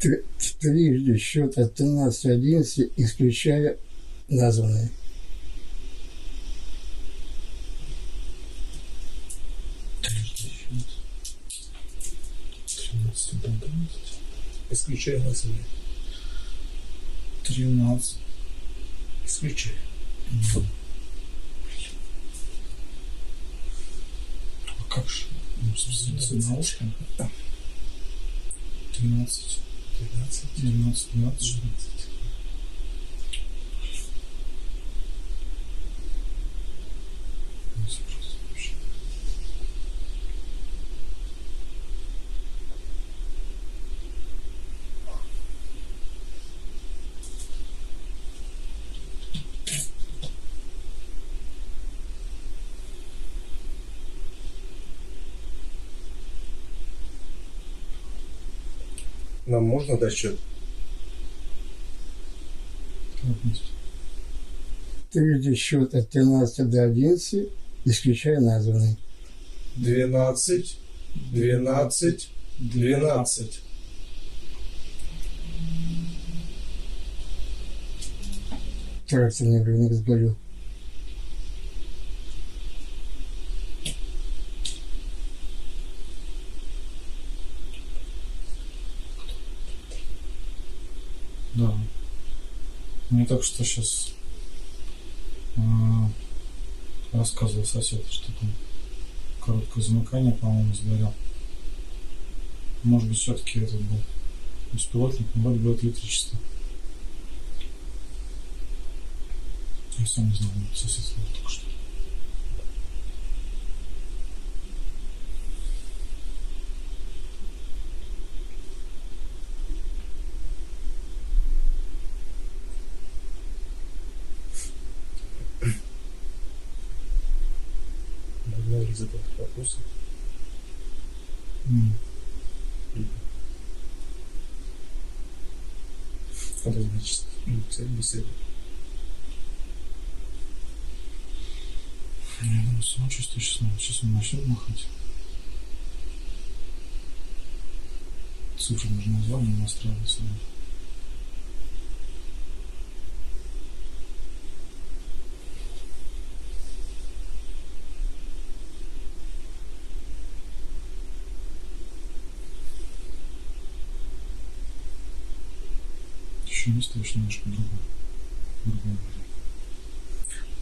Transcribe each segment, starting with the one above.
Тр- Трижды счет от 13-11, исключая названные. Исключая название. Тринадцать. Исключая. А как же? Ну, собственно, с наушниками. 15, 12, 13, 14. Можно дать счет? Трижды счет от 13 до 11, исключая названные. Двенадцать. Двенадцать. Двенадцать. Тракторный рынок сгорел. Да. Мне только что сейчас рассказывал сосед, что там короткое замыкание, по-моему, сгорел. Может быть, все-таки этот был беспилотник, но вроде бы электричество. Я сам не знаю, сосед сказал только что. Одна из этих вопросов. М. Это значит, ну, цель беседы. Я думаю, самочувствие сейчас надо. Сейчас он начнет махать. Цифры нужно название настраиваться. да. Еще не стоишь немножко другое.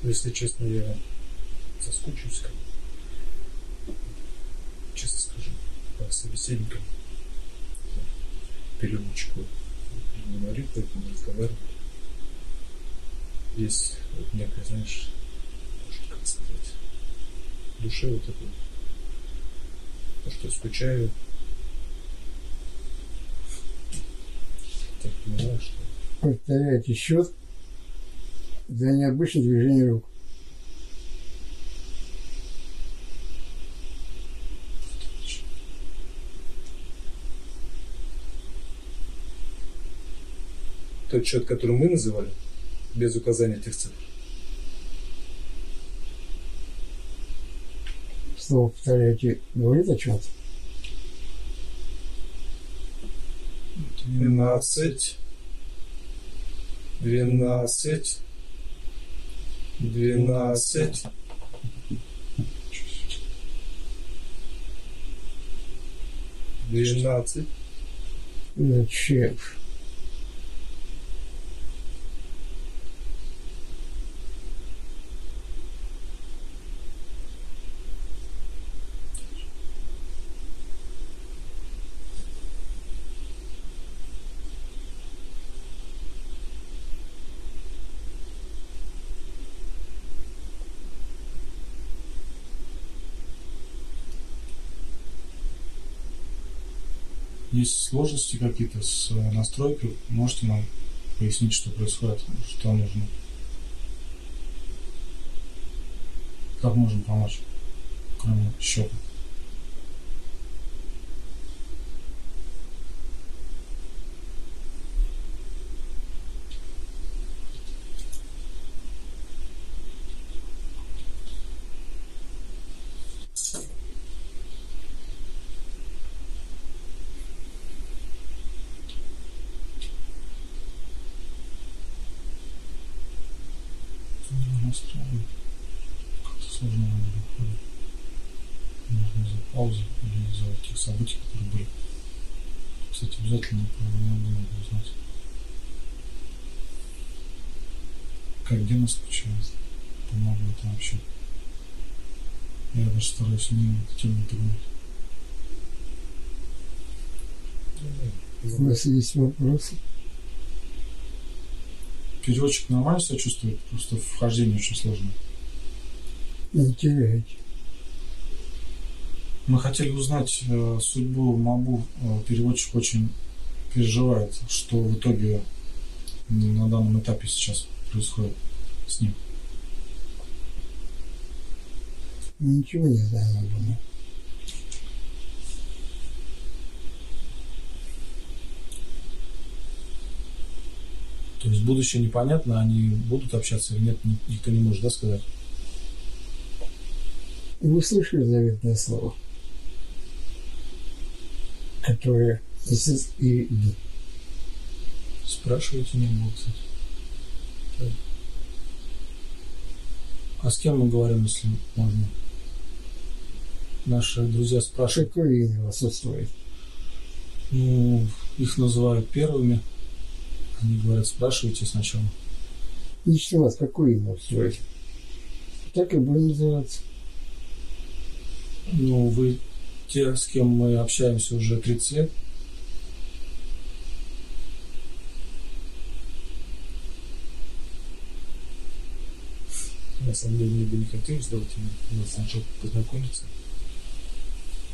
Если честно, я соскучусь. как. Честно скажу, по собеседникам. Переводчику не говорит, поэтому разговаривает. Есть вот некая, знаешь, может, как сказать, душе вот это, то, что скучаю. Так понимаю, что Повторяйте счет для необычных движений рук. тот счет, который мы называли, без указания этих цифр. Слово повторяйте говорит о чем-то. Двенадцать. Двенадцать. Двенадцать. Двенадцать. Зачем? Есть сложности какие-то с э, настройкой, можете нам пояснить, что происходит, что нужно? Как можем помочь, кроме счета? Как где нас скучает. Помогу это вообще. Я даже стараюсь не тему трогать. У вас есть вопросы? Переводчик нормально себя чувствует, просто вхождение очень сложно. Не теряйте. Мы хотели узнать э, судьбу Мабу. Э, переводчик очень переживает, что в итоге на данном этапе сейчас происходит с ним. Мы ничего не об этом. То есть будущее непонятно, они будут общаться или нет, ни- никто не может да, сказать. Вы слышали заветное слово, которое Иисус и Спрашивайте не буду, кстати. Так. А с кем мы говорим, если можно? Наши друзья спрашивают. какое имя вас устроит? Ну, их называют первыми. Они говорят, спрашивайте сначала. Лично вас какое имя устроит? Так и будем называться. Ну, вы те, с кем мы общаемся уже 30 лет. На самом деле, мне бы не хотелось сдавать имя. Надо сначала познакомиться.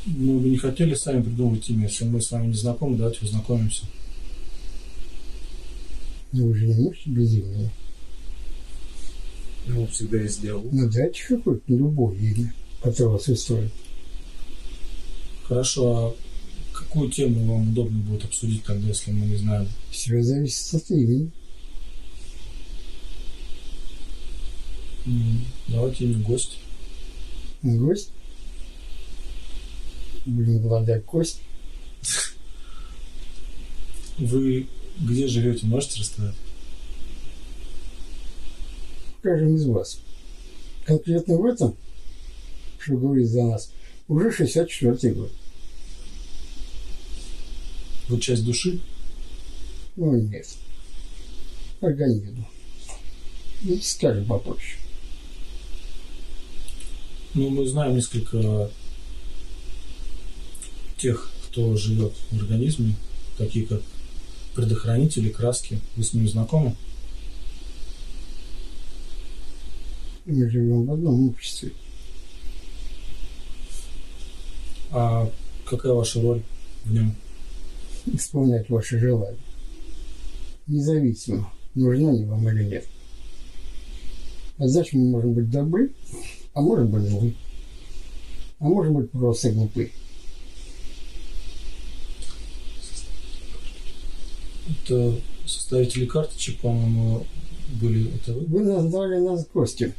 Мы бы не хотели сами придумывать имя. Если мы с вами не знакомы, давайте познакомимся. Вы же не можете без имени. Ну, всегда есть диалог. Ну дайте какое-то любое имя, которое вас устроит. Хорошо, а какую тему вам удобно будет обсудить тогда, если мы не знаем? Все зависит от имени. Давайте гость. Гость. Будем гладать кость. Вы где живете, можете рассказать? Каждым из вас. Конкретно в этом, что говорит за нас, уже 64-й год. Вы часть души? Ну, нет. Организм. Ну, скажем попозже. Ну, мы знаем несколько тех, кто живет в организме, такие как предохранители, краски. Вы с ними знакомы? Мы живем в одном обществе. А какая ваша роль в нем? Исполнять ваши желания. Независимо, нужны они вам или нет. А значит, мы можем быть добры, а можем быть злы. А можем быть просто глупы. Это составители карточек, по-моему, были. Это вы? Вы назвали нас гостем.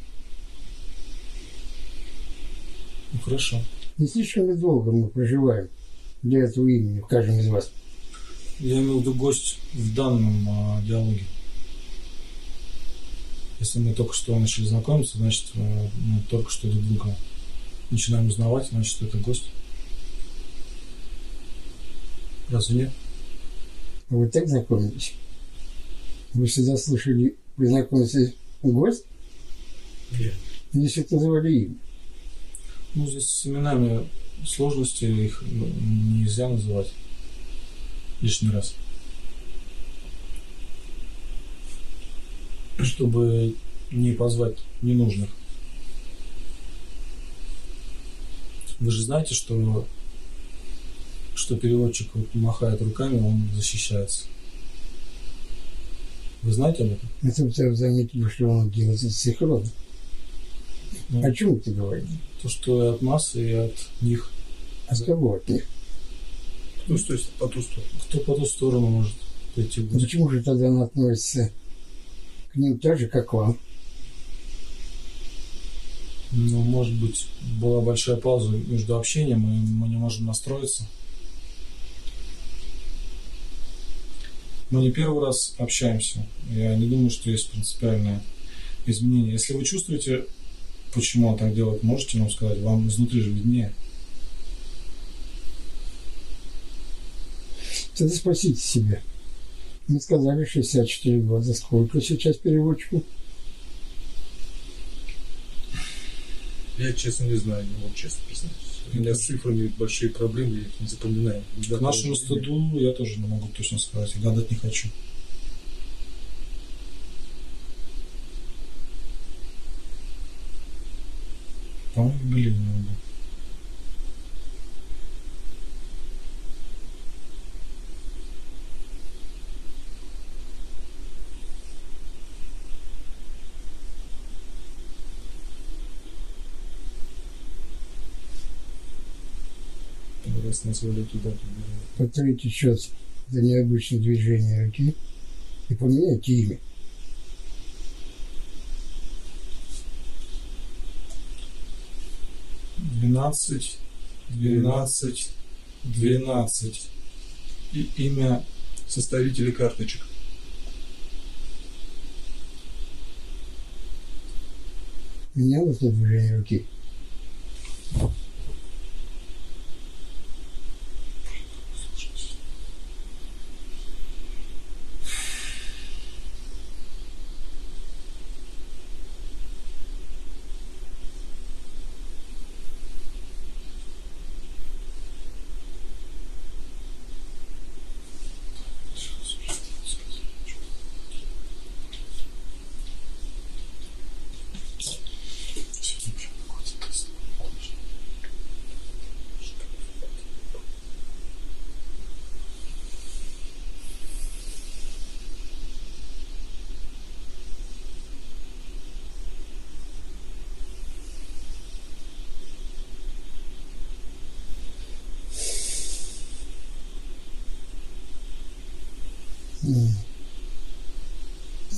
Ну, хорошо. Не слишком ли долго мы проживаем для этого имени в каждом из вас? Я имел в виду гость в данном а, диалоге. Если мы только что начали знакомиться, значит, э, мы только что друг друга начинаем узнавать, значит, это гость. Разве нет? А Вы так знакомились? Вы всегда слышали, вы знакомитесь гость? Нет. Или что-то называли имя? Ну, здесь с именами сложности, их ну, нельзя называть лишний раз. Чтобы не позвать ненужных. Вы же знаете, что, что переводчик вот махает руками, он защищается. Вы знаете об этом? Это вы заметили, что он делает из всех родов. Ну, О чем ты говоришь? То, что и от массы, и от них. От кого от них? Ну, то есть по ту сторону. Кто по ту сторону может прийти? Почему же тогда он относится к ним так же, как к вам? Ну, может быть, была большая пауза между общением, и мы не можем настроиться. Мы не первый раз общаемся. Я не думаю, что есть принципиальная изменения. Если вы чувствуете, почему он так делает, можете нам сказать, вам изнутри же виднее. Тогда спросите себя. Мы сказали 64 года. Сколько сейчас переводчику? Я, честно, не знаю, не могу честно признать. У меня с цифрами большие проблемы, я их не запоминаю. К нашему стыду я тоже не могу точно сказать. Гадать не хочу. По-моему, юбилей назвали туда, туда. Повторите счет за необычное движение руки и поменяйте имя. Двенадцать, двенадцать, двенадцать. И имя Составители карточек. Менялось на движение руки?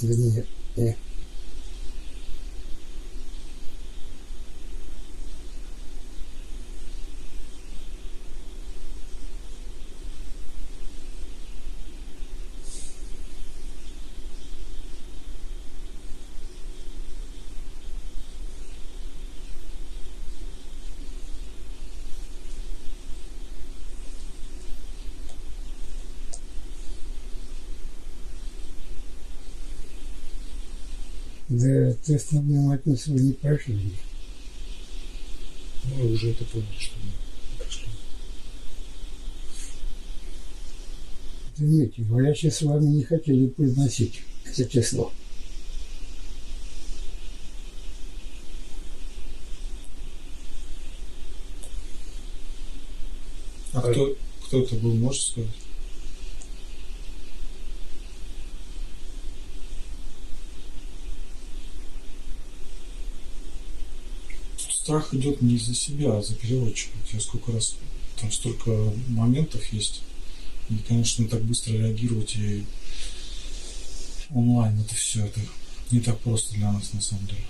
Да нет, нет. Да, тест на внимательность вы не прошли. Мы уже это поняли, что мы прошли. Заметьте, говорящие с вами не хотели произносить это число. А кто, кто это был, можешь сказать? Тут страх идет не из-за себя, а за переводчика. Я сколько раз там столько моментов есть. И, конечно, так быстро реагировать и онлайн это все это не так просто для нас на самом деле.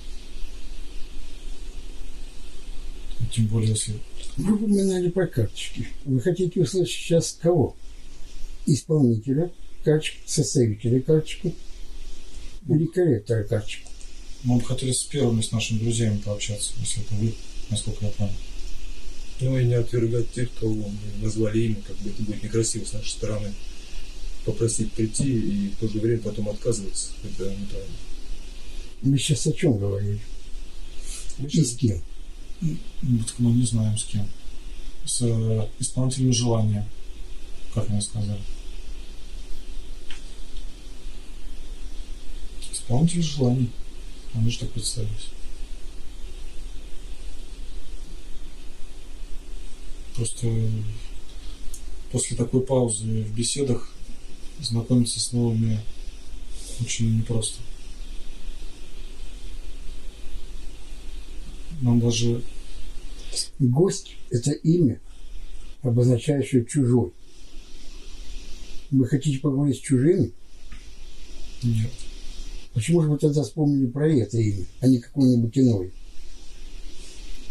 Тем более, если Вы упоминали про карточки. Вы хотите услышать сейчас кого? Исполнителя карточки, составителя карточки или корректора карточки? Мы бы хотели с первыми с нашими друзьями пообщаться, если это вы, насколько я понял. Ну и не отвергать тех, кого мы назвали имя, как бы это будет некрасиво с нашей стороны. Попросить прийти и в то же время потом отказываться. Это неправильно. Мы сейчас о чем говорили? Мы И сейчас с кем? Ну, так мы не знаем с кем. С э, исполнителем желания, как мне сказали. Исполнитель желаний. Они так представились. Просто после такой паузы в беседах знакомиться с новыми очень непросто. Нам даже Гость – это имя, обозначающее чужой. Вы хотите поговорить с чужими? нет. Почему же вы тогда вспомнили про это имя, а не какое-нибудь иное?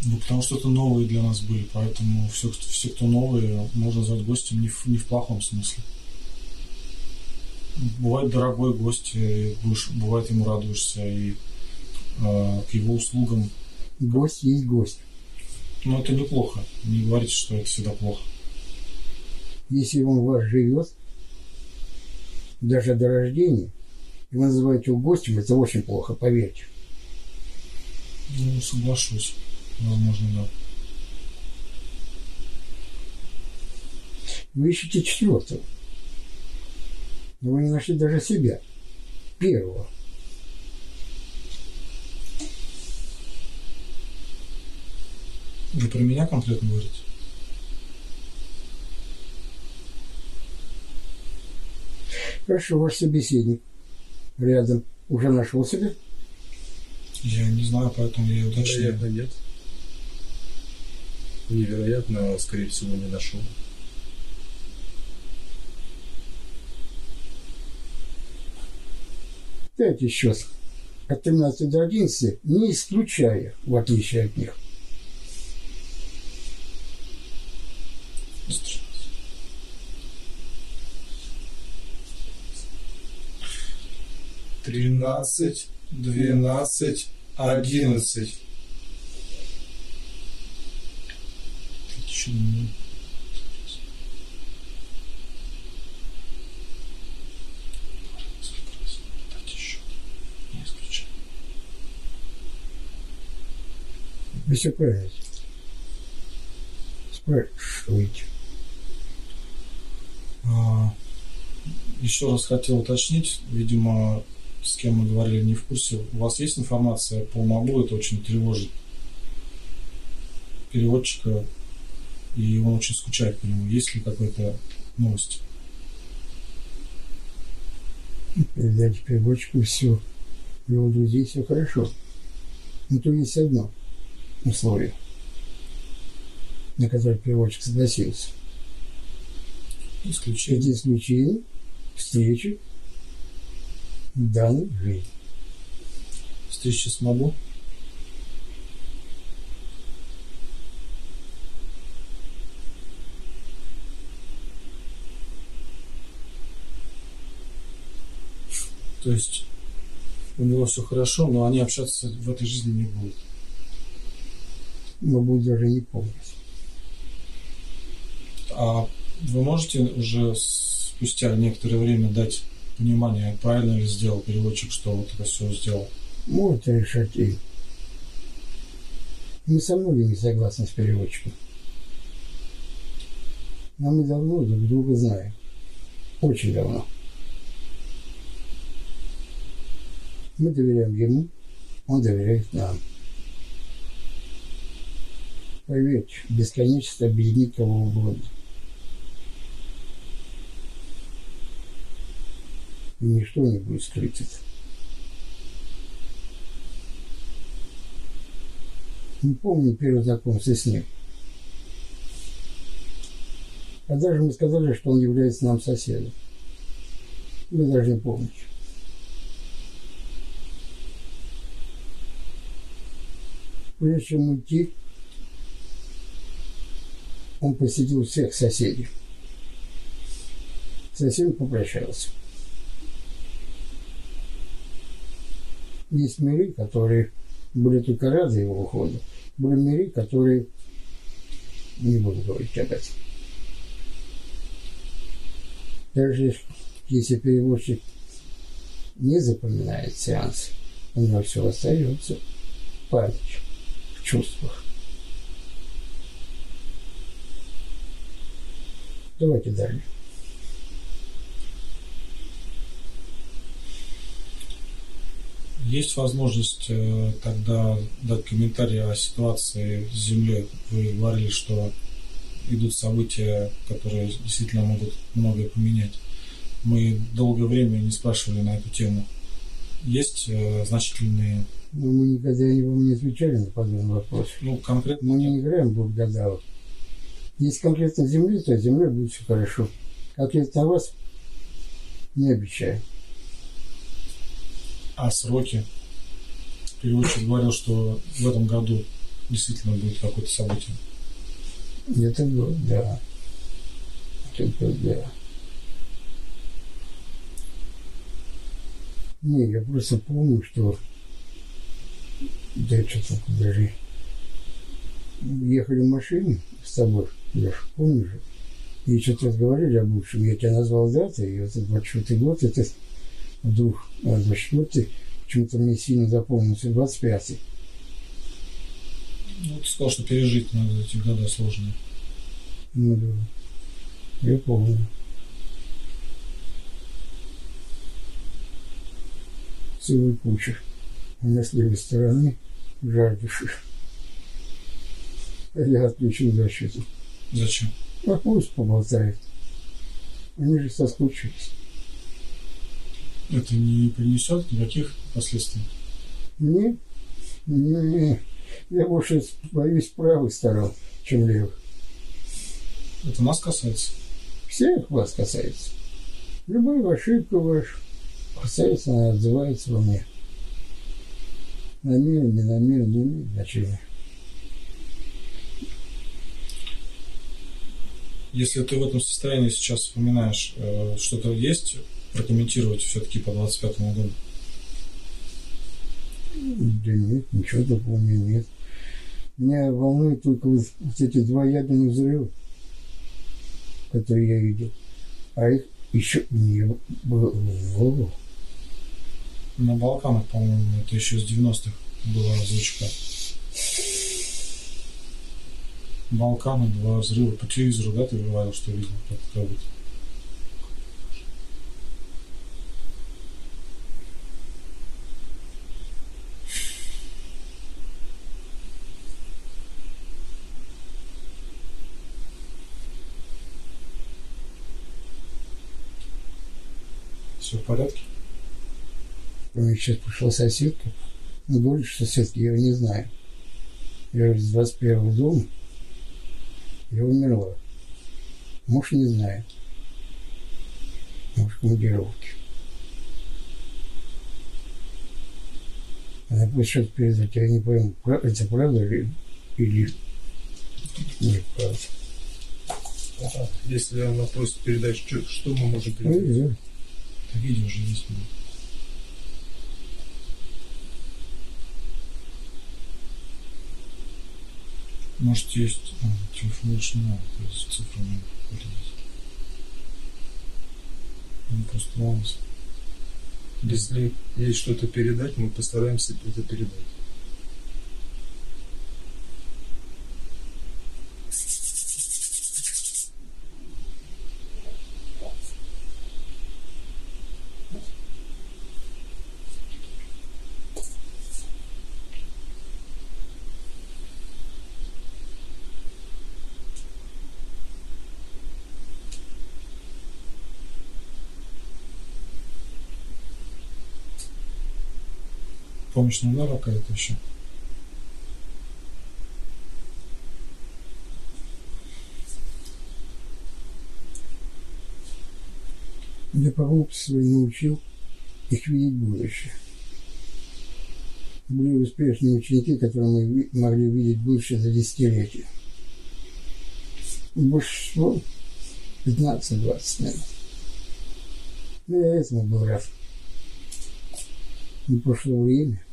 Ну, потому что это новые для нас были, поэтому все, кто, все, кто новые, можно звать гостем не в, не в плохом смысле. Бывает дорогой гость, и будешь, бывает ему радуешься, и э, к его услугам. Гость есть гость. Но это неплохо. Не говорите, что это всегда плохо. Если он у вас живет, даже до рождения, и вы называете его гостем, это очень плохо, поверьте. Ну, соглашусь. Возможно, да. Вы ищете четвертого. Но вы не нашли даже себя. Первого. Вы про меня конкретно говорите? Хорошо, ваш собеседник рядом уже нашел себя? Я не знаю, поэтому я и уточняю. Вероятно, нет. Невероятно, скорее всего, не нашел. Дайте счет от 13 до 11, не исключая, в отличие от них. Тринадцать, двенадцать, одиннадцать. Тысяча минут. Дайте счет. Не исключаю. Вы все правильно. Спрашивайте. А, Еще раз хотел уточнить, видимо, с кем мы говорили, не в курсе. У вас есть информация по Магу, это очень тревожит переводчика, и он очень скучает по нему. Есть ли какая-то новость? Передайте переводчику все. Его друзей все хорошо. Но то есть одно условие, на которое переводчик согласился. Исключение. Эти исключения встречи в данной жизни. Встреча с Магу? То есть у него все хорошо, но они общаться в этой жизни не будут. Могу даже не помнить. А вы можете уже спустя некоторое время дать понимание, правильно ли сделал переводчик, что вот это все сделал? Может решать и. Мы со многими согласны с переводчиком. Но мы давно друг друга знаем. Очень давно. Мы доверяем ему, он доверяет нам. Поверьте, бесконечность объединит кого угодно. И ничто не будет скрыть. Не помню первое знакомство с ним. А даже мы сказали, что он является нам соседом. Вы должны помнить. Прежде чем уйти, он посетил всех соседей. Со попрощался. Есть миры, которые были только рады его уходу. Были миры, которые не буду говорить об этом. Даже если переводчик не запоминает сеанс, у него все остается в памяти, в чувствах. Давайте далее. Есть возможность э, тогда дать комментарий о ситуации с Землей? Вы говорили, что идут события, которые действительно могут многое поменять. Мы долгое время не спрашивали на эту тему. Есть э, значительные, Но мы никогда вам не отвечали на подобный вопрос. ну, конкретно Мы не играем в гадалок. Если конкретно Земли, то Земля будет все хорошо. Конкретно вас не обещаю. А сроки? Переводчик говорил, что в этом году действительно будет какое-то событие. Это год, да. Это да. Не, я просто помню, что Да что-то даже ехали в машине с тобой, Леш, помнишь? И что-то разговаривали об лучшем. Я тебя назвал датой, и вот этот 24 год, это вдруг, а 24 почему-то мне сильно запомнился 25-й. Ну, ты сказал, что пережить надо эти года сложные. Ну да. Я помню. Целую кучу. У меня с левой стороны жардыши. Я отключил защиту. Зачем? А пусть поболтает. Они же соскучились. Это не принесет никаких последствий? Не, не, я больше боюсь правой стороны, чем левой. Это нас касается? Всех вас касается. Любую ошибку вашу касается, она отзывается во мне. Намеренно, не намеренно, не имеет значения. Если ты в этом состоянии сейчас вспоминаешь, э, что-то есть прокомментировать все-таки по 25 году? Да нет, ничего такого у меня нет. Меня волнует только вот, вот эти два ядерных взрыва, которые я видел. А их еще не было. На Балканах, по-моему, это еще с 90-х была озвучка. Балканы, два взрыва. По телевизору, да, ты говорил, что видел? Как, как будто. Порядке? У меня сейчас пришла соседка. Ну, говорит, что соседки я ее не знаю. Я из 21 дома. Я умерла. Муж не знает. Муж в командировке. Она будет что-то передать. Я не пойму, это правда или, или нет правда. А Если она просит передать, что, что мы можем Ну, передать? И да. Это видео же есть. ну. Может, есть а, телефон больше не надо, то есть цифру не передать. Он просто волнуется. Если есть что-то передать, мы постараемся это передать. Помощь нужна какая-то еще? Я по глупости научил их видеть будущее. Были успешные ученики, которые мы могли видеть будущее за десятилетия. Большинство 15-20, наверное. Но я этому был рад. Не прошло время.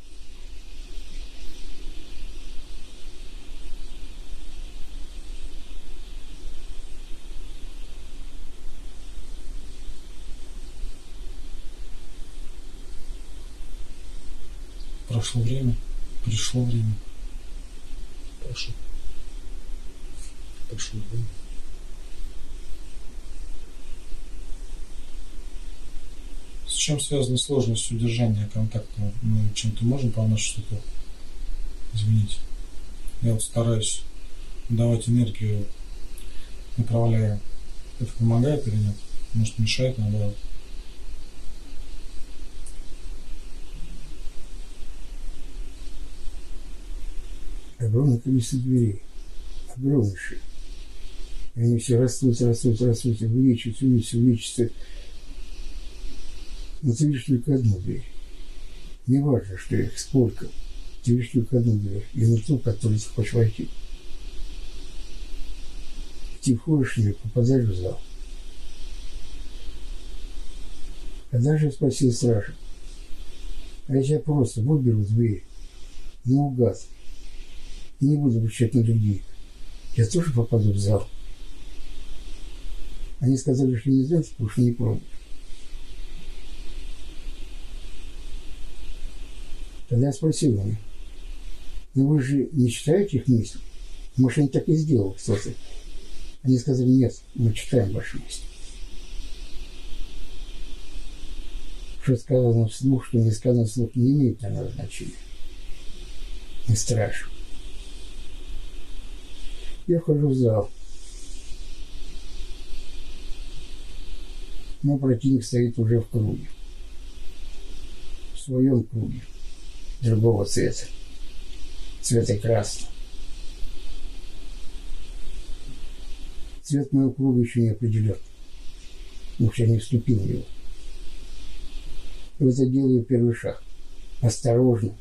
Прошло время, пришло время. Прошу. Прошу. да. С чем связана сложность удержания контакта? Мы чем-то можем помочь что-то изменить? Я вот стараюсь давать энергию, направляя. Это помогает или нет? Может, мешает, наоборот? Огромное количество дверей. Огромнейшие. И они все растут, растут, растут, увеличиваются, увеличиваются, увеличиваются. Но ты видишь только одну дверь. Не важно, что их сколько. Ты видишь только одну дверь. И на ту, которую ты хочешь войти. Ты входишь нее, попадаешь в зал. Когда же я спросил стража, а я тебя просто выберу дверь, наугад. И не буду обращать на других. Я тоже попаду в зал. Они сказали, что нельзя, потому что не пробуют. Тогда я спросил них, ну вы же не читаете их мысли? Может, они так и сделал кто-то? Они сказали, нет, мы читаем ваши мысли. Что сказано вслух, что не сказано вслух, не имеет нас значения. Не страшно. Я вхожу в зал. Мой противник стоит уже в круге. В своем круге. Другого цвета. Цвета красного. Цвет моего круга еще не определен. Потому что я не вступил в него. И вот я делаю первый шаг. Осторожно.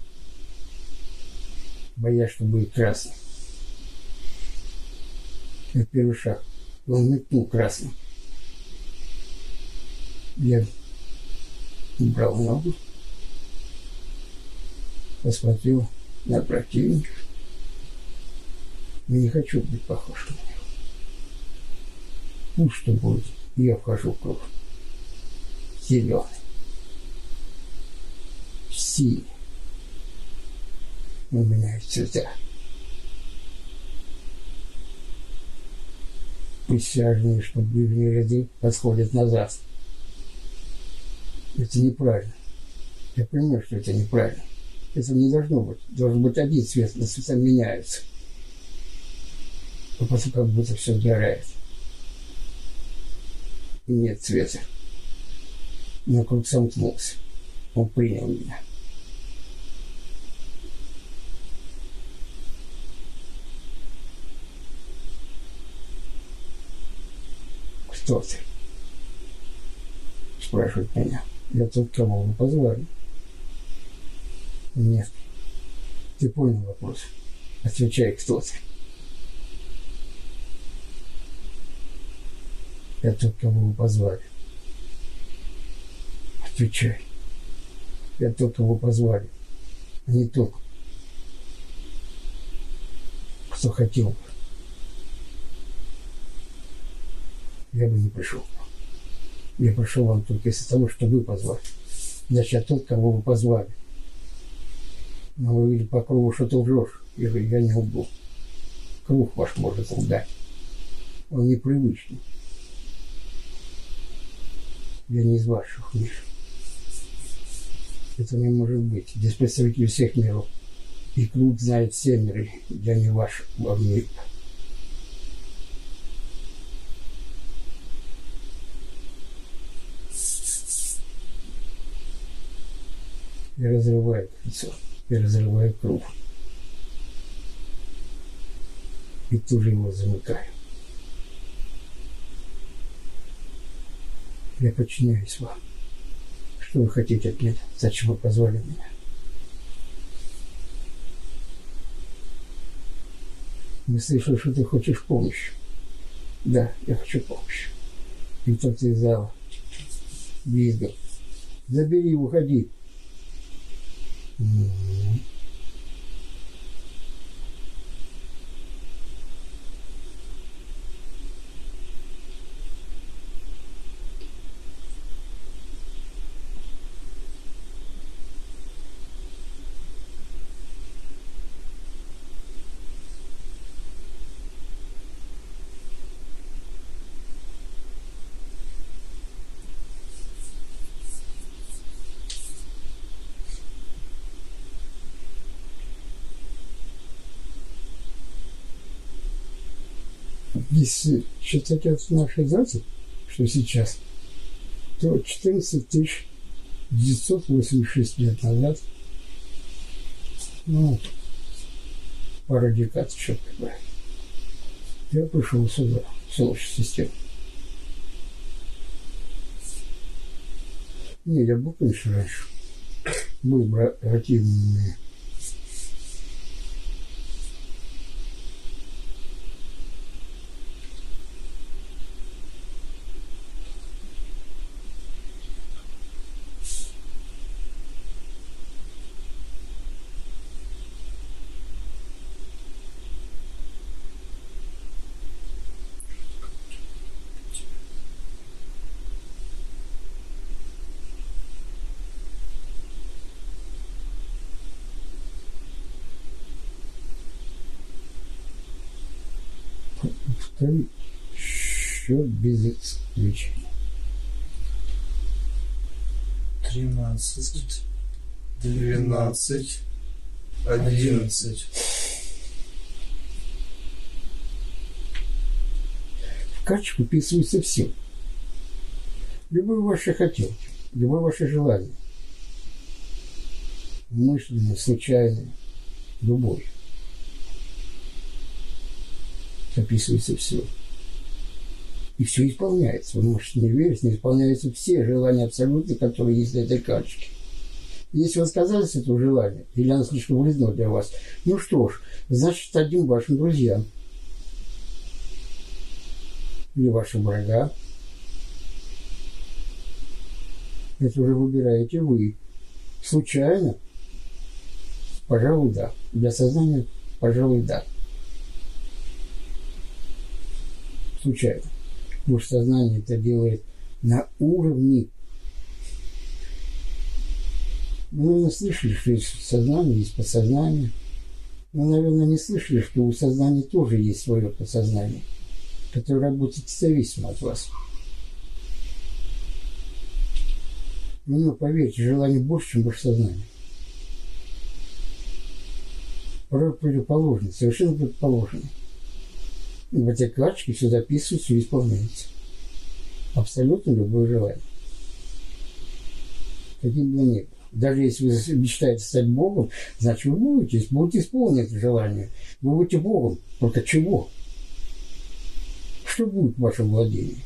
Боясь, что будет красный. Это первый шаг. Он метнул красным. Я убрал ногу, посмотрел на противника. Я не хочу быть похож на него. Ну, что будет, я вхожу в круг. Зеленый. Синий. У меня есть цвета. Присяжные, что ближние ряды подходят назад. Это неправильно. Я понимаю, что это неправильно. Это не должно быть. Должен быть один цвет, но цвета меняются. А потом как будто все сгорает. И нет цвета. Но круг сомкнулся. Он принял меня. Кто ты? Спрашивает меня. Я тот, кого вы позвали. Нет. Ты понял вопрос. Отвечай, кто ты. Я тот, кого вы позвали. Отвечай. Я тот, кого позвали. А не тот, кто хотел бы. Я бы не пришел. Я пришел вам только из-за того, что вы позвали. Значит, я тот, кого вы позвали. Но вы видели по кругу, что ты лжешь. Я говорю, я не лгу. Круг ваш может лгать. Он непривычный. Я не из ваших миров. Это не может быть. Здесь представители всех миров. И круг знает все миры. Я не ваш мир. И разрывает лицо, и разрывает круг. И тут же его замыкаю. Я подчиняюсь вам. Что вы хотите от меня? Зачем вы позвали меня? Мы слышали, что ты хочешь помощи. Да, я хочу помощи. И тот из зала двигал. Забери, уходи. right если считать от нашей даты, что сейчас, то 14 тысяч 986 лет назад, ну, пара декад еще такое, я пришел сюда, в Солнечную систему. Не, я был, конечно, раньше. Был братьями Повтори счет без исключения. 13, 12, 11. 11. В качестве вписывается все. Любые ваши хотелки, любое ваше желание. Мысленное, случайное, любое. Описывается все. И все исполняется. Вы можете не верить, не исполняются все желания абсолютно, которые есть на этой карточке. Если вы отказались от этого желания, или оно слишком вредно для вас, ну что ж, значит, одним вашим друзьям. Или вашим врагам. Это уже выбираете вы. Случайно? Пожалуй, да. Для сознания, пожалуй, да. Случайно. Потому что сознание это делает на уровне. Вы, наверное, слышали, что есть сознание, есть подсознание. Вы, наверное, не слышали, что у сознания тоже есть свое подсознание, которое работает независимо от вас. У него, поверьте, желание больше, чем ваше сознание. Порой противоположный, совершенно противоположный. В этой карточке все записывается и исполняется. Абсолютно любое желание. Каким бы ни было. Даже если вы мечтаете стать Богом, значит вы будете, будете исполнить это желание. Вы будете Богом. Только чего? Что будет в вашем владении?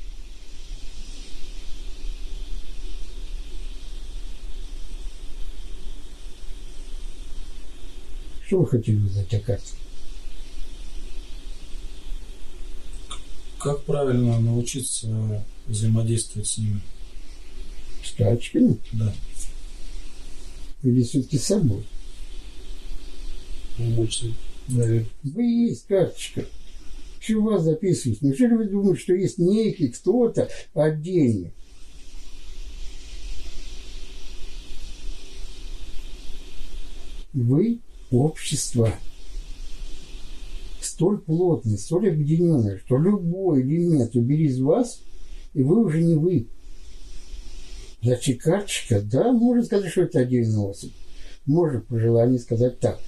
Что вы хотели узнать о карте? Как правильно научиться взаимодействовать с ними? С карточками? Да. Или все-таки с собой? Ну, больше, наверное. Вы есть карточка. У вас записывать? Неужели вы думаете, что есть некий кто-то отдельный? Вы – общество столь плотное, столь объединенное, что любой элемент убери из вас, и вы уже не вы. Значит, карточка, да, можно сказать, что это отдельный особь. Можно по желанию сказать так.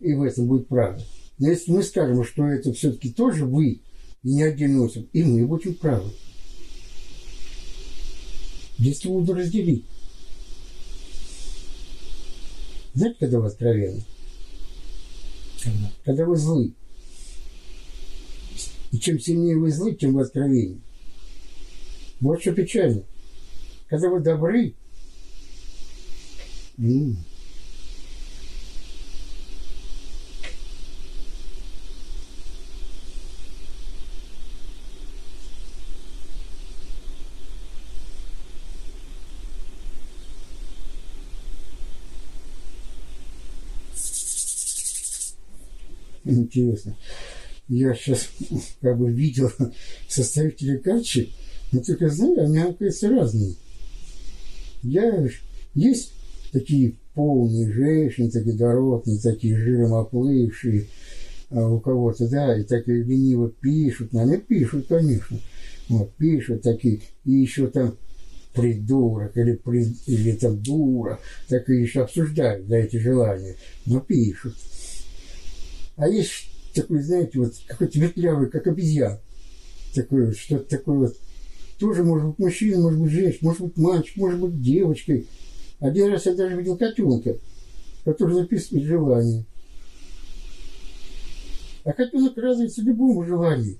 И в этом будет правда. Но если мы скажем, что это все-таки тоже вы, и не отдельный особь, и мы будем правы. Здесь трудно разделить. Знаете, когда вы откровенны? Когда вы злы. И чем сильнее вы злы, тем вы откровеннее. Вот что печально. Когда вы добры, интересно. Я сейчас как бы видел составителей карточек, но только знаю, они, оказывается, разные. Я, есть такие полные женщины, такие дородные, такие жиром оплывшие а у кого-то, да, и так лениво пишут, но они пишут, конечно, вот, пишут такие, и еще там придурок или, при, или там дура, так и еще обсуждают, да, эти желания, но пишут. А есть такой, знаете, вот какой-то ветлявый, как обезьян, такой вот, что-то такое вот, тоже может быть мужчина, может быть женщина, может быть мальчик, может быть девочкой. Один раз я даже видел котенка, который записывает желание. А котенок радуется любому желанию.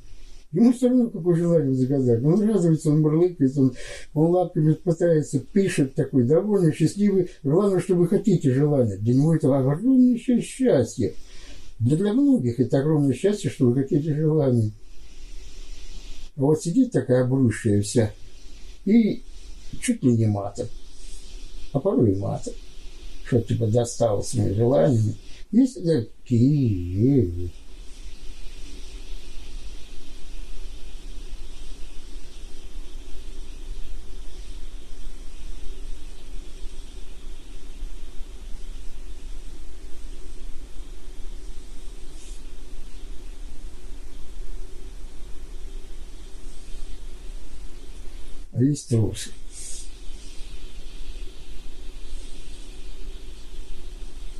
Ему все равно, какое желание загадать. Он радуется, он мурлыкает, он, он лапками пытается, пишет такой, довольно счастливый. Главное, что вы хотите желание. Для него это огромнейшее счастье. Для, для многих это огромное счастье, что вы хотите желание. А вот сидит такая обрушая вся и чуть ли не матом, а порой и матом, что типа достал своими желаниями. Есть такие а есть трусы.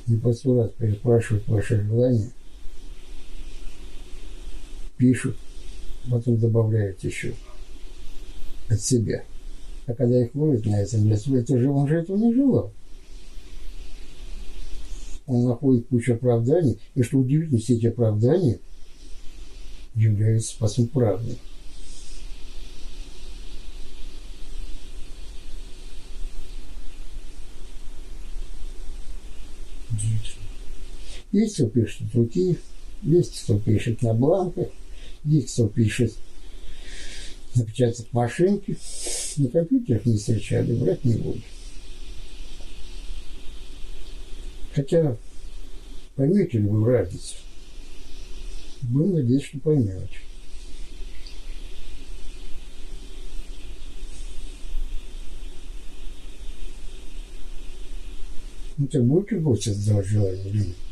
И по сто раз переспрашивают ваши желания, пишут, потом добавляют еще от себя. А когда их ловят на этом лесу, это же он же этого не желал. Он находит кучу оправданий, и что удивительно, все эти оправдания являются спасом правды. Есть кто пишет от руки, есть кто пишет на бланках, есть кто пишет напечатать машинки. На компьютерах не встречали, брать не буду. Хотя поймете ли вы разницу? Будем надеяться, что поймете. Ну так будете гостя сдавать желание или?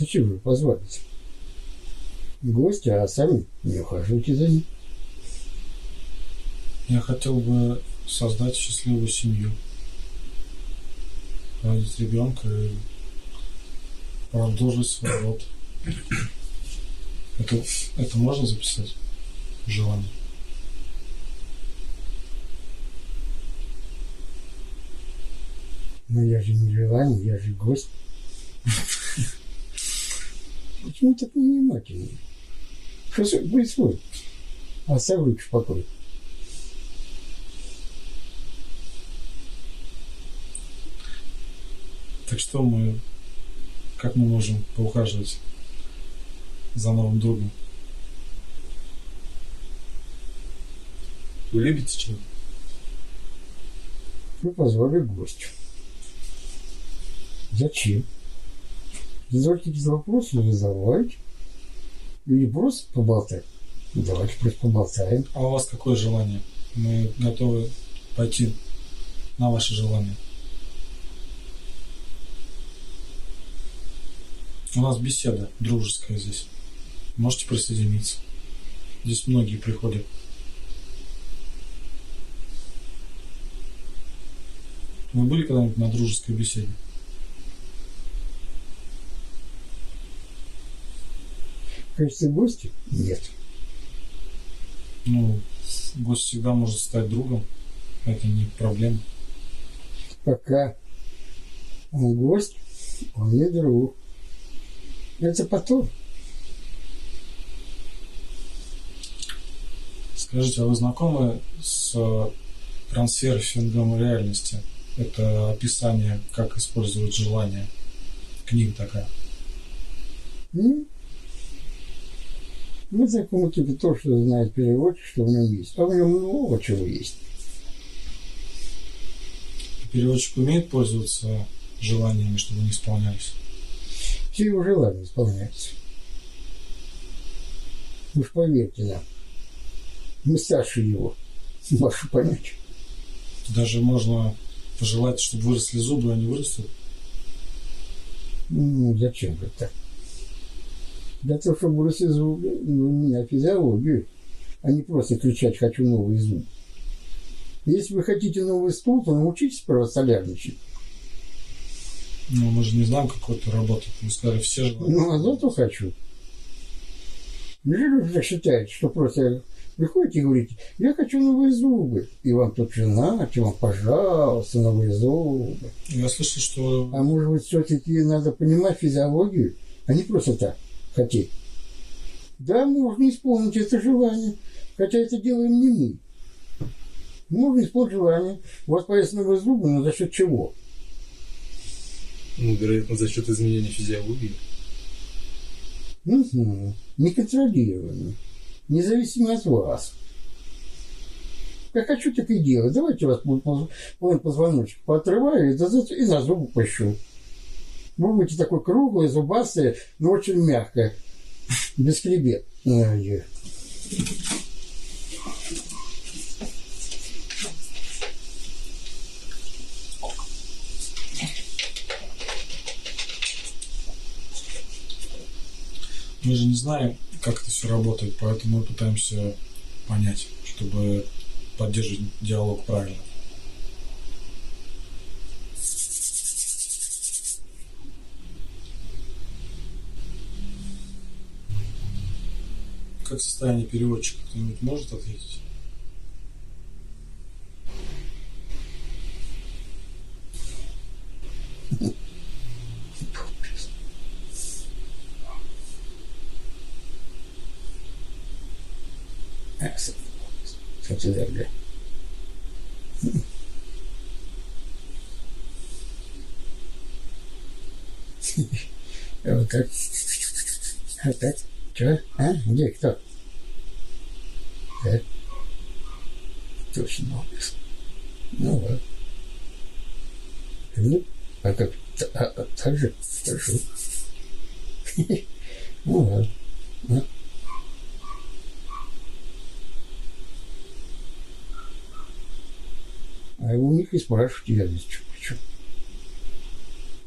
Зачем вы позволите? Гости, а сами не ухаживайте за ним. Я хотел бы создать счастливую семью. Родить ребенка и продолжить свой род. Это, это можно записать? Желание. Но я же не желание, я же гость. Почему так невнимательный? Что происходит? Оставь руки в покое. Так что мы, как мы можем поухаживать за новым другом? Вы любите человека? Вы позвали гостю. Зачем? Задавайте вопросы, вы задавайте. Или просто поболтать. Давайте просто поболтаем. А у вас какое желание? Мы готовы пойти на ваше желание. У нас беседа дружеская здесь. Можете присоединиться. Здесь многие приходят. Вы были когда-нибудь на дружеской беседе? Качестве гостя? Нет. Ну, гость всегда может стать другом. Это не проблема. Пока он гость, он не друг. Это потом. Скажите, а вы знакомы с э, трансерфингом реальности? Это описание, как использовать желание. Книга такая. Ну, мы знакомы только то, что знает переводчик, что в нем есть. А в нем много чего есть. Переводчик умеет пользоваться желаниями, чтобы они исполнялись? Все его желания исполняются. Уж поверьте нам. Мы старше его. Ваше понятие. Даже можно пожелать, чтобы выросли зубы, а они вырастут. Ну, зачем же так? Для того, чтобы выросли зубы, ну, меня физиологию, а не просто кричать «хочу новый зуб». Если вы хотите новый стул, то научитесь правостолярничать. Ну, мы же не знаем, как это работает. Мы сказали, все же... Ну, а зато хочу. Неужели считаете, что просто приходите и говорите, я хочу новые зубы, и вам тут жена, и вам, пожалуйста, новые зубы. Я слышал, что... А может быть, все-таки надо понимать физиологию, а не просто так хотеть. Да, можно исполнить это желание, хотя это делаем не мы. Можно исполнить желание. У вас появятся новые зубы, но за счет чего? Ну, вероятно, за счет изменения физиологии. Угу. Неконтролируемо. Независимо от вас. Как хочу, так и делаю. Давайте вас полный позвоночек поотрываю и, за- и за зубы пощу. Вы будете такой круглый, зубастый, но очень мягкое. Без хребет. Мы же не знаем, как это все работает, поэтому мы пытаемся понять, чтобы поддерживать диалог правильно. Как состояние переводчика? Кто-нибудь может ответить? Сочетали. Вот так. Опять. Че? А? Где кто? Да? Точно образ. Ну вот. Ну, а как? А, а, так же? Хорошо. Ну ладно. Ну. А у них и спрашивают, я здесь что, почему.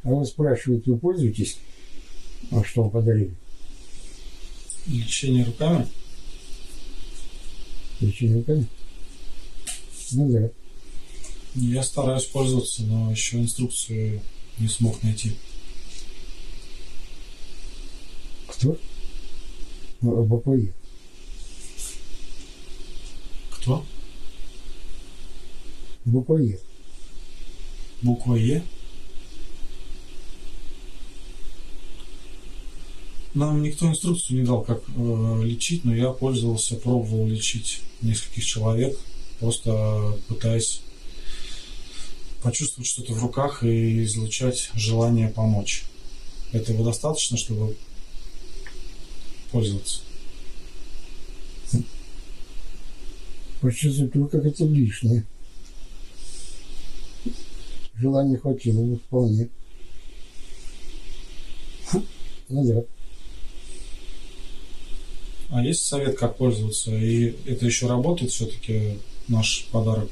А вас спрашивают, вы пользуетесь? А что вам подарили? Лечение руками? Лечение руками? Ну да. Я стараюсь пользоваться, но еще инструкцию не смог найти. Кто? Ну, БПИ. Кто? БПИ. Буква Е? Нам никто инструкцию не дал, как э, лечить, но я пользовался, пробовал лечить нескольких человек, просто пытаясь почувствовать что-то в руках и излучать желание помочь. Этого достаточно, чтобы пользоваться. Почувствовать в руках это лишнее. Желания хватило бы вполне. Ну да. А есть совет, как пользоваться? И это еще работает все-таки наш подарок?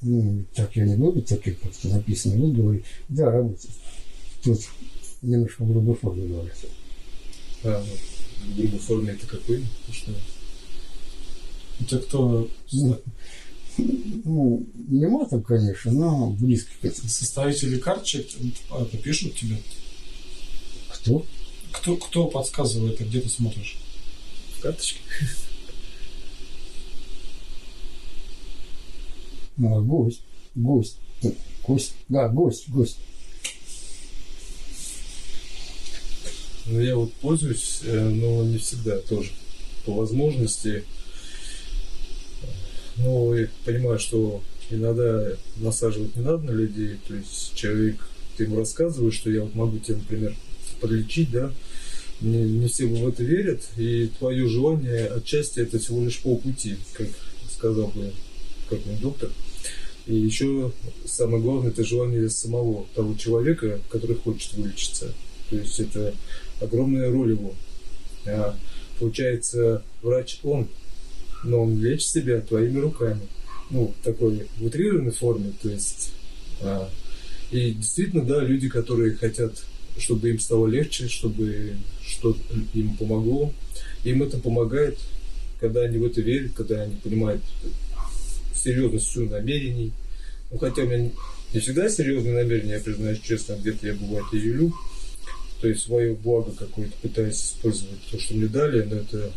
Ну, так я не буду, так как как написано, буду говорить. Да, работает. Тут немножко в грубой форме говорится. А, ну, в грубой форме это какой? Что? Это кто? Ну, ну, не матом, конечно, но близко к этому. Составители карточек это пишут тебе? Кто? Кто, кто подсказывает, а где ты смотришь? В карточке? Ну, а гость. Гость. Гость. Да, гость, гость. Ну, я вот пользуюсь, э, но не всегда тоже. По возможности. Но я понимаю, что иногда насаживать не надо на людей. То есть человек, ты ему рассказываешь, что я вот могу тебе, например, подлечить, да, не, не все в это верят, и твое желание отчасти это всего лишь полпути, как сказал бы как-нибудь доктор. И еще самое главное, это желание самого того человека, который хочет вылечиться. То есть это огромная роль его. А, получается, врач он, но он лечит себя твоими руками. Ну, такой в утрированной форме. То есть, а, и действительно, да, люди, которые хотят, чтобы им стало легче, чтобы что им помогло, им это помогает, когда они в это верят, когда они понимают серьезность всю намерений. Ну, хотя у меня не всегда серьезные намерения, я признаюсь честно, где-то я бывает и юлю. То есть свое благо какое-то пытаюсь использовать то, что мне дали, но это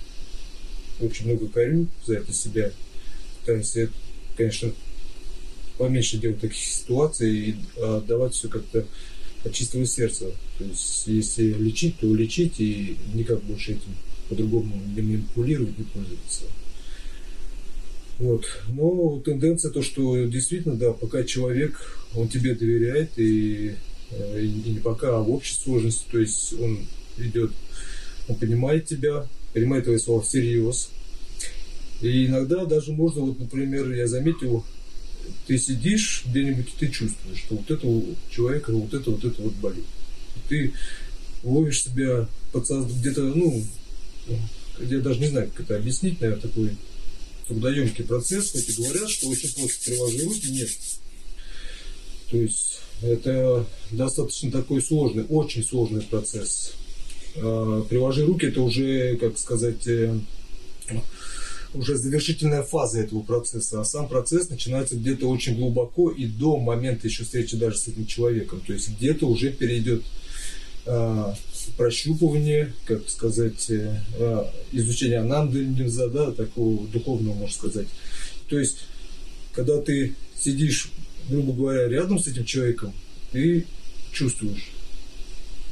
очень много корю за это себя. Пытаюсь, конечно, поменьше делать таких ситуаций и отдавать все как-то от чистого сердца. То есть, если лечить, то лечить и никак больше этим по-другому не манипулировать, не пользоваться. Вот. Но тенденция то, что действительно, да, пока человек, он тебе доверяет, и, э, и не пока, а в общей сложности, то есть он идет, он понимает тебя, понимает твои слова всерьез. И иногда даже можно, вот, например, я заметил, ты сидишь где-нибудь, и ты чувствуешь, что вот это у человека вот это, вот это вот болит. И ты ловишь себя подсознательно где-то, ну, я даже не знаю, как это объяснить, наверное, такой трудоемкий процесс, хоть и говорят, что очень просто приложи руки, нет. То есть это достаточно такой сложный, очень сложный процесс. А, Приложи руки, это уже, как сказать, э, уже завершительная фаза этого процесса, а сам процесс начинается где-то очень глубоко и до момента еще встречи даже с этим человеком. То есть где-то уже перейдет э, прощупывание, как сказать, э, изучение ананды нельзя, да, такого духовного, можно сказать. То есть, когда ты сидишь, грубо говоря, рядом с этим человеком, ты чувствуешь,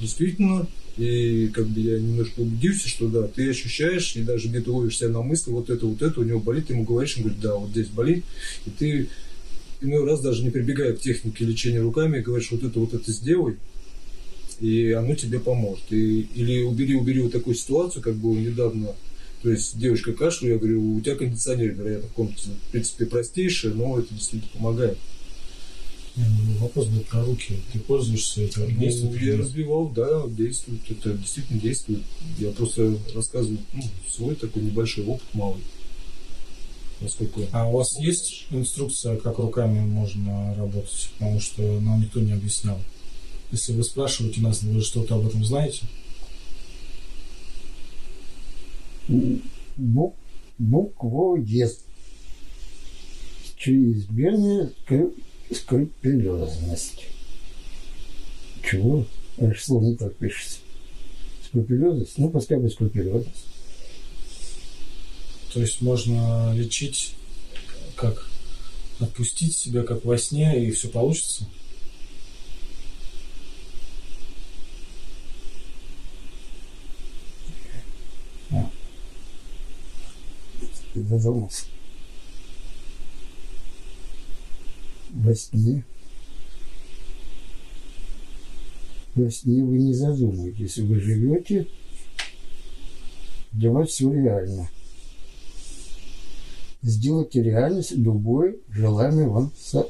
действительно, и как бы я немножко убедился, что да, ты ощущаешь, и даже где-то ловишь себя на мысли, вот это, вот это, у него болит, ты ему говоришь, он говорит, да, вот здесь болит, и ты иной раз даже не прибегая к технике лечения руками, говоришь, вот это, вот это сделай, и оно тебе поможет. И, или убери, убери вот такую ситуацию, как было недавно, то есть девушка кашляет, я говорю, у тебя кондиционер, вероятно, в комнате, в принципе, простейшее, но это действительно помогает. Вопрос был про руки. Ты пользуешься это? Ну, Действует я нет? развивал, да, действует. Это действительно действует. Я просто рассказываю ну, свой такой небольшой опыт малый. Насколько А у вас есть инструкция, как руками можно работать? Потому что нам никто не объяснял. Если вы спрашиваете нас, вы что-то об этом знаете? Бук, буквоед. Чрезмерная скру- скрупулезность. Чего? Аж слово не так пишется. Скрупулезность? Ну, пускай будет скрупулезность. То есть можно лечить, как отпустить себя, как во сне, и все получится? Ты задумался. Во сне. Во сне вы не задумываетесь. Вы живете, для вас все реально. Сделайте реальность любое желаемое вам со-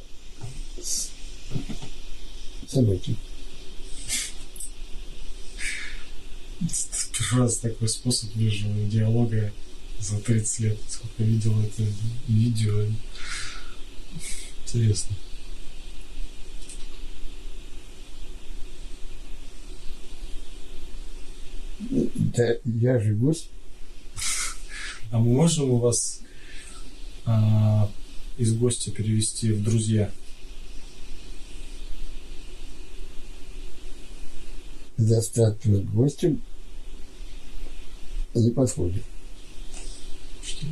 с- событие. Первый раз такой способ вижу диалога за 30 лет. Сколько видел это видео. Интересно. Да, я же гость. А мы можем у вас а, из гостя перевести в друзья? Статус гостем не подходит. Что?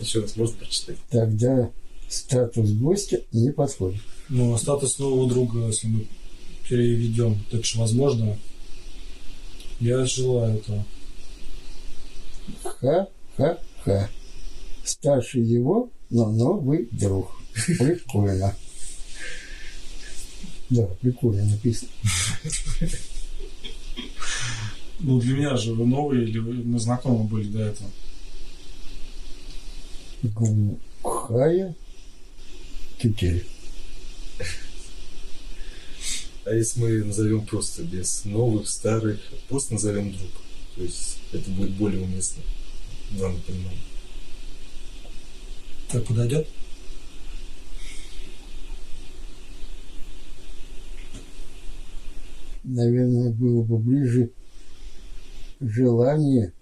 Еще раз можно прочитать? Тогда статус гостя не подходит. Ну, а статус нового друга, если мы переведем, это же возможно. Я желаю этого. Ха-ха-ха. Старше его, но новый друг. Прикольно. Да, прикольно написано. Ну, для меня же вы новые, или вы, мы знакомы были до этого? Глухая тетель. А если мы назовем просто без новых, старых, просто назовем друг, то есть это будет более уместно в данном понимании. Так подойдет? Наверное, было бы ближе желание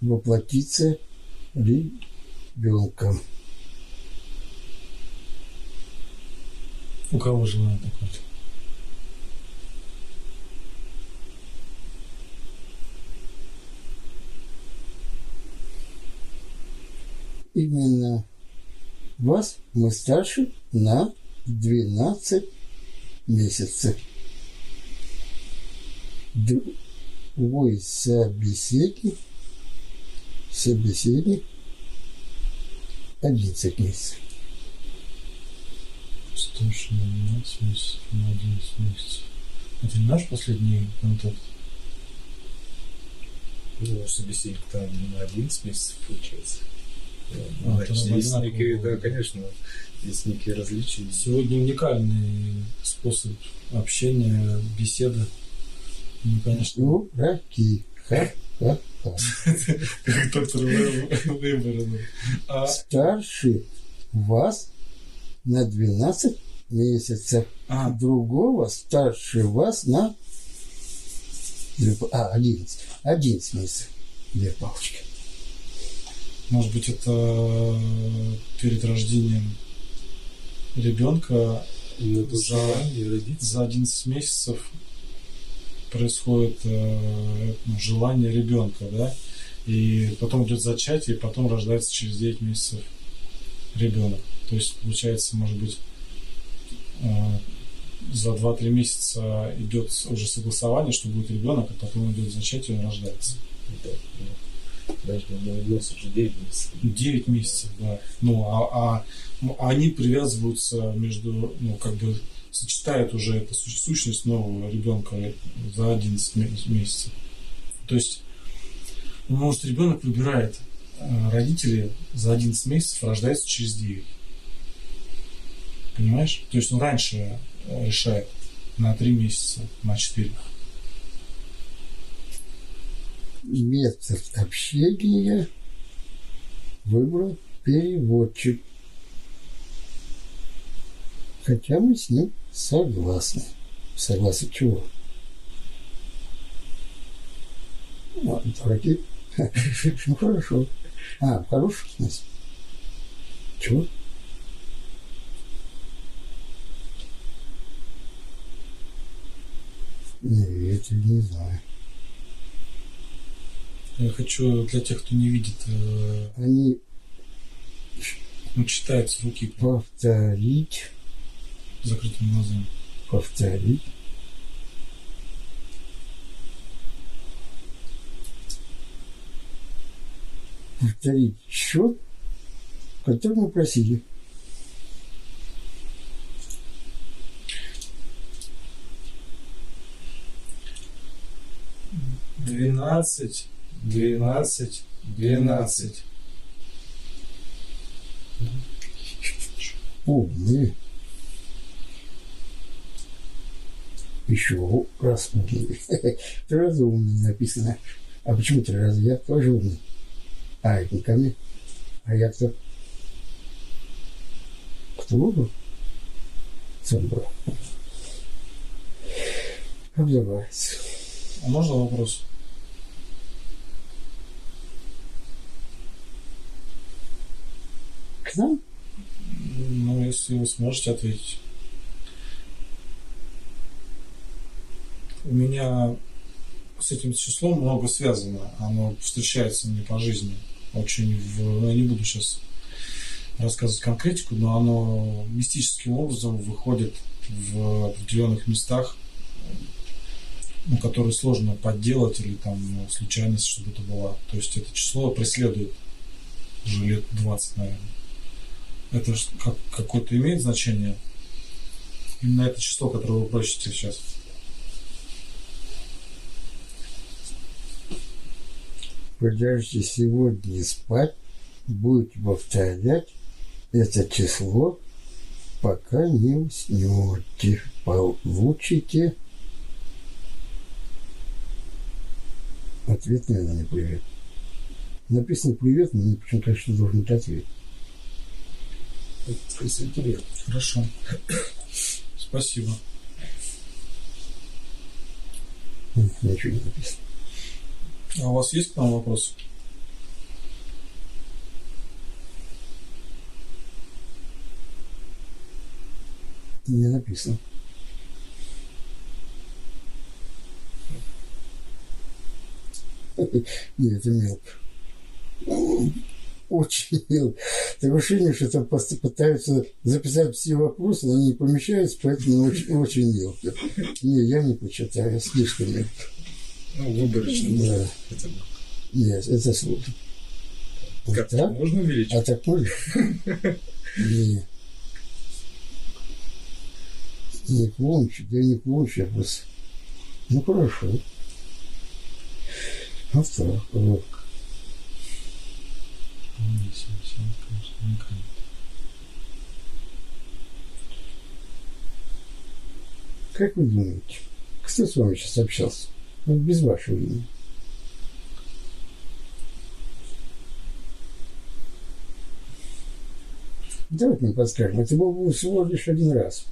воплотиться ребенком. У кого желание такое? Именно вас мы старше на 12 месяцев. Твой собеседник, собеседник 11 месяцев. На 12 месяцев, на 11 месяцев. Это не наш последний контакт? Ну, собеседник там на 11 месяцев получается. А, Значит, есть одинаково некие, да, конечно, есть некие различия. Сегодня уникальный способ общения, беседы. Ну, конечно, Дураки. Ха-ха-ха. как доктор Выборов. А Старше вас на 12 месяцев. А, Другого старше вас на... А, 11. 11 месяцев. Две палочки. может быть, это перед рождением ребенка Надо За- за 11 месяцев происходит э, ну, желание ребенка, да, и потом идет зачатие, и потом рождается через 9 месяцев ребенок. То есть, получается, может быть, э, за 2-3 месяца идет уже согласование, что будет ребенок, а потом идет зачатие, он рождается. Да, да. Даже у нас уже 9 месяцев. 9 месяцев, да. Ну, а, а м, они привязываются между, ну, как бы сочетают уже эту су- сущность нового ребенка за 11 ме- месяцев. То есть, ну, может, ребенок выбирает э, родители за 11 месяцев рождается через 9. Понимаешь? То есть он раньше э, решает на 3 месяца, на 4. Метод общения выбрал переводчик. Хотя мы с ним согласны. Согласны чего? Ну, дураки. Ну, хорошо. А, в хорошем смысле. Чего? Нет, я не знаю. Я хочу для тех, кто не видит, э, Они ну, читает с руки повторить, закрытыми глазами. повторить. Повторить счет, который мы просили. Двенадцать, двенадцать, двенадцать. Умные. Еще раз умные. Три раза умные написано. А почему три раза? Я тоже умный. А, это не ко мне. А я кто? Кто был? Сам был. Обзывается. А можно вопрос? К нам? Ну, если вы сможете ответить. У меня с этим числом много связано. Оно встречается мне по жизни. Очень в... ну, Я не буду сейчас рассказывать конкретику, но оно мистическим образом выходит в определенных местах, ну, которые сложно подделать или там ну, случайность, чтобы это была. То есть это число преследует уже лет 20, наверное. Это как, какое-то имеет значение? Именно это число, которое вы просите сейчас. Подожди сегодня спать, будете повторять это число, пока не уснете. Получите ответ, наверное, не привет. Написано привет, но почему-то что должен быть ответ. Просветили. Хорошо. Спасибо. Ничего не написано. А у вас есть к нам вопросы? Не написано. Нет, это мелко. Очень ощущение, что там пытаются записать все вопросы, но они не помещаются, поэтому очень, очень мелко. Не, я не почитаю, слишком мелко. Ну, выборочно. Да. Это Нет, это сложно. Как так? можно увеличить? А так можно? Не. Не кончу, да не кончу, я просто... Ну, хорошо. Вот так. Вот. Как вы думаете, кто с вами сейчас общался? Вот без вашего имени. Давайте мы подскажем. Это был бы всего лишь один раз.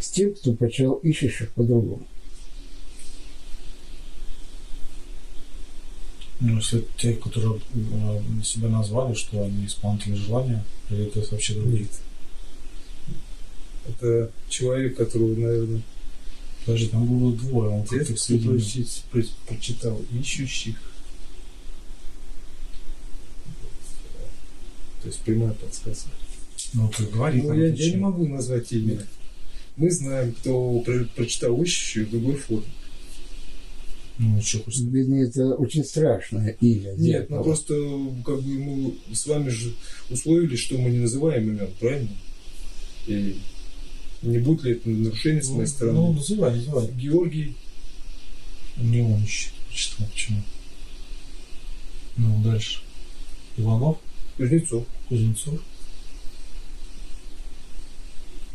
С тем, кто почал ищешь их по-другому. Ну, если те, которые э, себя назвали, что они исполнители желания, или это вообще другие? Нет. Это человек, которого, наверное, Подожди, там было двое, он как-то про- прочитал ищущих. То есть прямая подсказка. Ну, ты говори, Ну, я, я не могу назвать имя. Мы знаем, кто про- прочитал ищущих в другой форме. Ну, сказать? Бедный, это очень страшное имя. Нет, ну просто как бы мы с вами же условились, что мы не называем имен, правильно? И не будет ли это нарушение с моей стороны? Ну, называй, называй. Георгий, Не он ищет. Читал, почему? Ну, дальше. Иванов, Кузнецов. Кузнецов.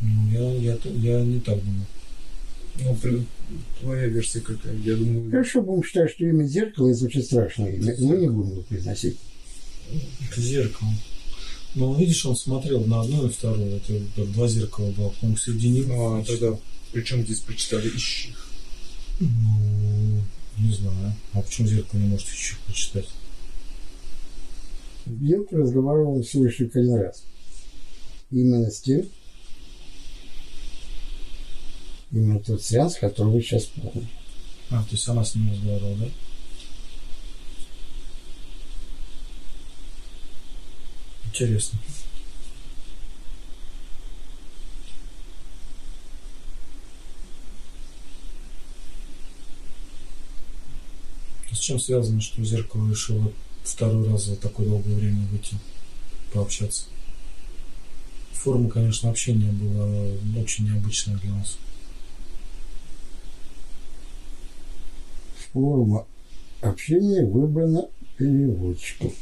Ну, я, я, я не так думаю. Ну, твоя версия какая? Я думаю, Хорошо будем считать, что имя зеркало это очень страшное имя. Мы не будем его произносить. Зеркало. Ну, видишь, он смотрел на одно и второе. Это два зеркала было. По-моему, соединил. ну, а тогда причем здесь прочитали ищущих? Ну, не знаю. А почему зеркало не может еще прочитать? Белка разговаривала всего лишь один раз. Именно с тем, именно тот сеанс, который вы сейчас помните. А, то есть она с ним разговаривала, да? Интересно. А С чем связано, что зеркало решило второй раз за такое долгое время выйти, пообщаться? Форма, конечно, общения была очень необычная для нас. Форма общения выбрана переводчиком.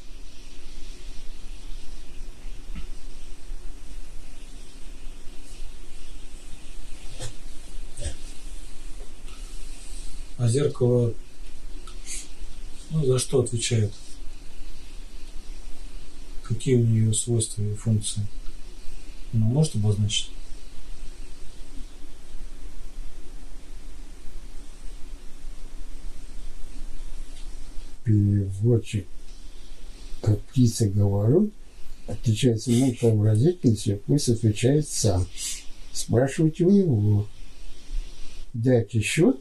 А зеркало, ну, за что отвечает? Какие у нее свойства и функции? Она может обозначить? Переводчик, как птица говорю, отличается мелкообразительностью, пусть отвечает сам. Спрашивайте у него. Дайте счет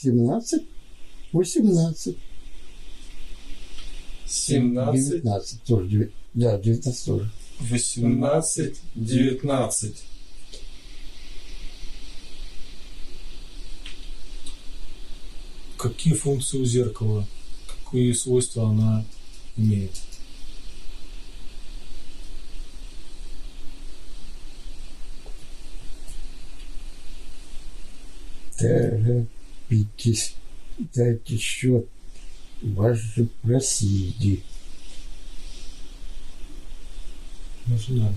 17, 18. 17, 19 тоже. девя- Да, 19 тоже. 18, 19. Какие функции у зеркала? Какие свойства она имеет? Торопитесь. Дайте счет. Вас же просили. Ожидаем.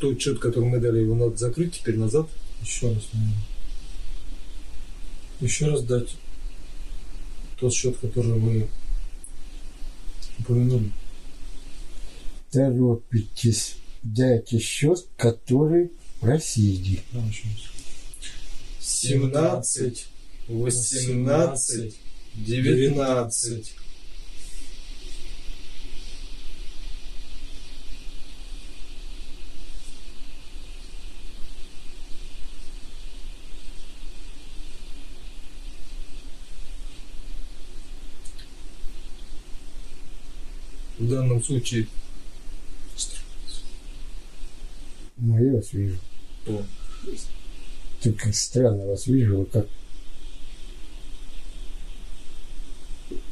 Тот счет, который мы дали, его надо закрыть теперь назад. Еще раз, наверное. Еще раз дать тот счет, который вы упомянули. Торопитесь. Дайте счет, который еще раз. 17, 18, 19. В данном случае Ну, я вас вижу. О. Только странно вас вижу, вы как...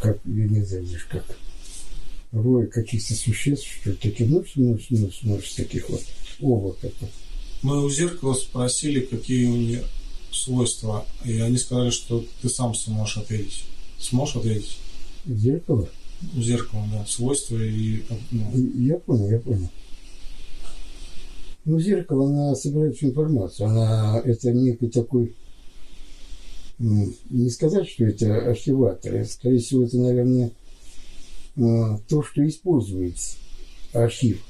Как, я не знаю, даже как... Рой каких-то существ, что ли, таких, ну, ну, ну, ну, таких вот облаков. Мы у зеркала спросили, какие у нее свойства, и они сказали, что ты сам сможешь ответить. Сможешь ответить? Зеркало? У зеркала, да, свойства и ну, Я понял, я понял. Ну, зеркало, она собирает всю информацию. Она, это некий такой не сказать, что это архиваторы. Скорее всего, это, наверное, а, то, что используется архив.